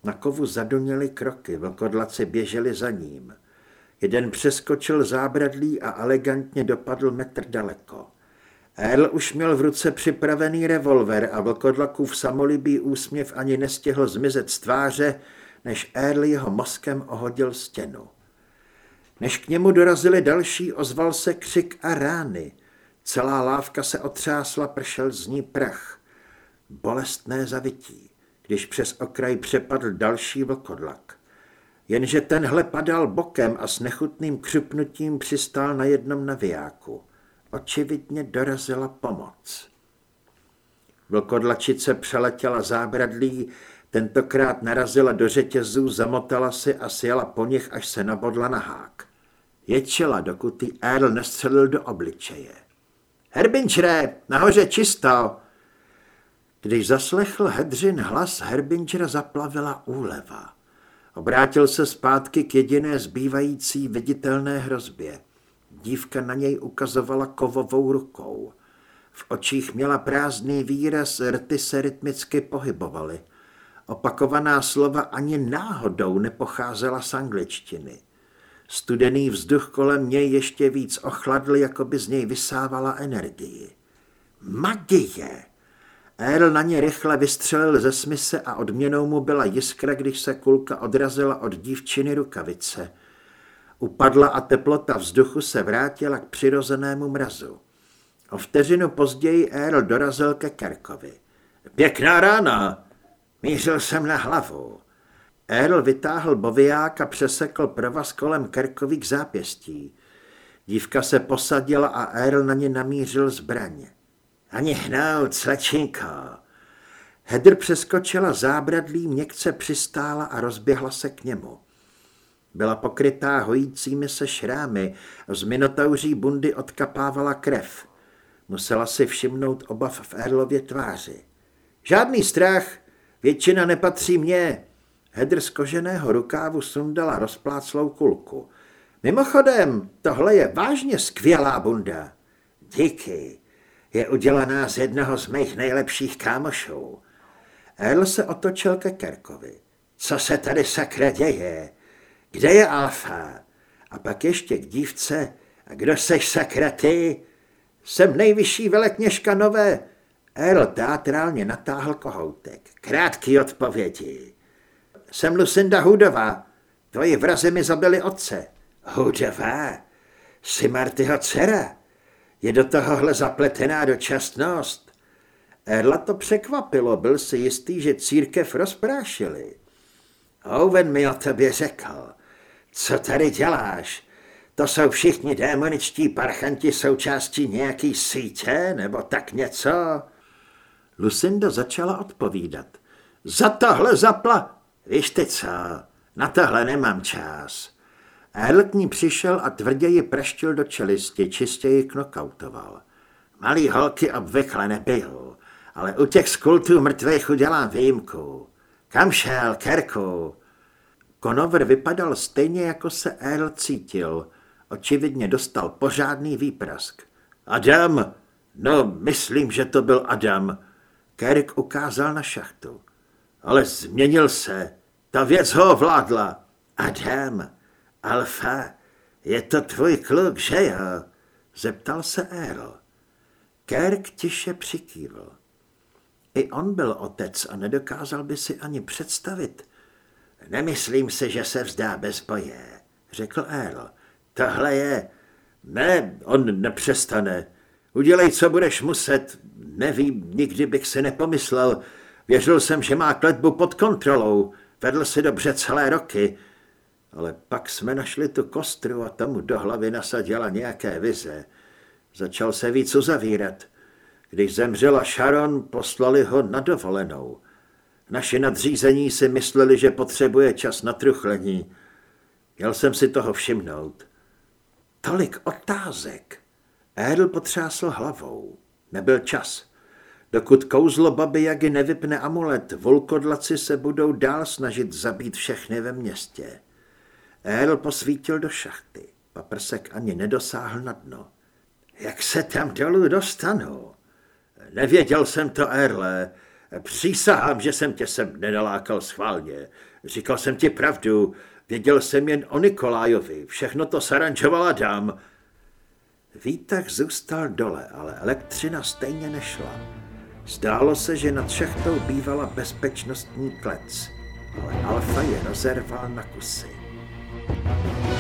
Na kovu zaduněly kroky, vlkodlaci běželi za ním. Jeden přeskočil zábradlí a elegantně dopadl metr daleko. Earl už měl v ruce připravený revolver a vlkodlakův samolibý úsměv ani nestihl zmizet z tváře, než Earl jeho mozkem ohodil stěnu. Než k němu dorazili další, ozval se křik a rány. Celá lávka se otřásla, pršel z ní prach. Bolestné zavití, když přes okraj přepadl další vlkodlak. Jenže tenhle padal bokem a s nechutným křupnutím přistál na jednom navijáku. Očividně dorazila pomoc. Vlkodlačice přeletěla zábradlí, tentokrát narazila do řetězů, zamotala si a sjela po nich, až se nabodla na hák. Ječela, dokud jí Earl nestřelil do obličeje. Herbinčre, nahoře čisto! Když zaslechl Hedřin hlas, Herbinčera zaplavila úleva. Obrátil se zpátky k jediné zbývající viditelné hrozbě. Dívka na něj ukazovala kovovou rukou. V očích měla prázdný výraz, rty se rytmicky pohybovaly. Opakovaná slova ani náhodou nepocházela z angličtiny. Studený vzduch kolem něj ještě víc ochladl, jako by z něj vysávala energii. Magie! Earl na ně rychle vystřelil ze smise a odměnou mu byla jiskra, když se kulka odrazila od dívčiny rukavice. Upadla a teplota vzduchu se vrátila k přirozenému mrazu. O vteřinu později Earl dorazil ke Kerkovi. Pěkná rána! Mířil jsem na hlavu. Earl vytáhl boviák a přesekl provaz kolem Kerkových zápěstí. Dívka se posadila a Earl na ně namířil zbraně. Ani hnout, slečinko. Hedr přeskočila zábradlí, měkce přistála a rozběhla se k němu. Byla pokrytá hojícími se šrámy, z minotauří bundy odkapávala krev. Musela si všimnout obav v Erlově tváři. Žádný strach, většina nepatří mně. Hedr z koženého rukávu sundala rozpláclou kulku. Mimochodem, tohle je vážně skvělá bunda. Díky je udělaná z jednoho z mých nejlepších kámošů. Earl se otočil ke Kerkovi. Co se tady sakra děje? Kde je Alfa? A pak ještě k dívce. A kdo seš sakra ty? Jsem nejvyšší velekněžka nové. Earl teatrálně natáhl kohoutek. Krátký odpovědi. Jsem Lucinda Hudová. Tvoji vrazy mi zabili otce. Hudevá, jsi Martyho dcera. Je do tohohle zapletená dočasnost. Erla to překvapilo, byl si jistý, že církev rozprášili. Owen mi o tobě řekl. Co tady děláš? To jsou všichni démoničtí parchanti součástí nějaký sítě nebo tak něco? Lucinda začala odpovídat. Za tohle zapla... Víš ty co, na tohle nemám čas. Erl k ní přišel a tvrdě ji praštil do čelisti, čistě ji knokautoval. Malý holky obvykle nebyl, ale u těch skultů mrtvých udělám výjimku. Kam šel, Kerku? Konover vypadal stejně, jako se Earl cítil. Očividně dostal pořádný výprask. Adam! No, myslím, že to byl Adam. Kerk ukázal na šachtu. Ale změnil se. Ta věc ho ovládla. Adam, Alfa, je to tvůj kluk, že jo? Zeptal se Earl. Kerk tiše přikývl. I on byl otec a nedokázal by si ani představit. Nemyslím si, že se vzdá bez boje, řekl Earl. Tohle je... Ne, on nepřestane. Udělej, co budeš muset. Nevím, nikdy bych si nepomyslel. Věřil jsem, že má kletbu pod kontrolou. Vedl si dobře celé roky. Ale pak jsme našli tu kostru a tomu do hlavy nasadila nějaké vize. Začal se víc uzavírat. Když zemřela Sharon, poslali ho na dovolenou. Naši nadřízení si mysleli, že potřebuje čas na truchlení. Měl jsem si toho všimnout. Tolik otázek. Edl potřásl hlavou. Nebyl čas. Dokud kouzlo baby Jagy nevypne amulet, volkodlaci se budou dál snažit zabít všechny ve městě. Edl posvítil do šachty. Paprsek ani nedosáhl na dno. Jak se tam dolů dostanu? Nevěděl jsem to, Erle. Přísahám, že jsem tě sem nenalákal schválně. Říkal jsem ti pravdu. Věděl jsem jen o Nikolájovi. Všechno to saranžovala dám. Výtah zůstal dole, ale elektřina stejně nešla. Zdálo se, že nad šachtou bývala bezpečnostní klec, ale Alfa je rozerval na kusy. Bye.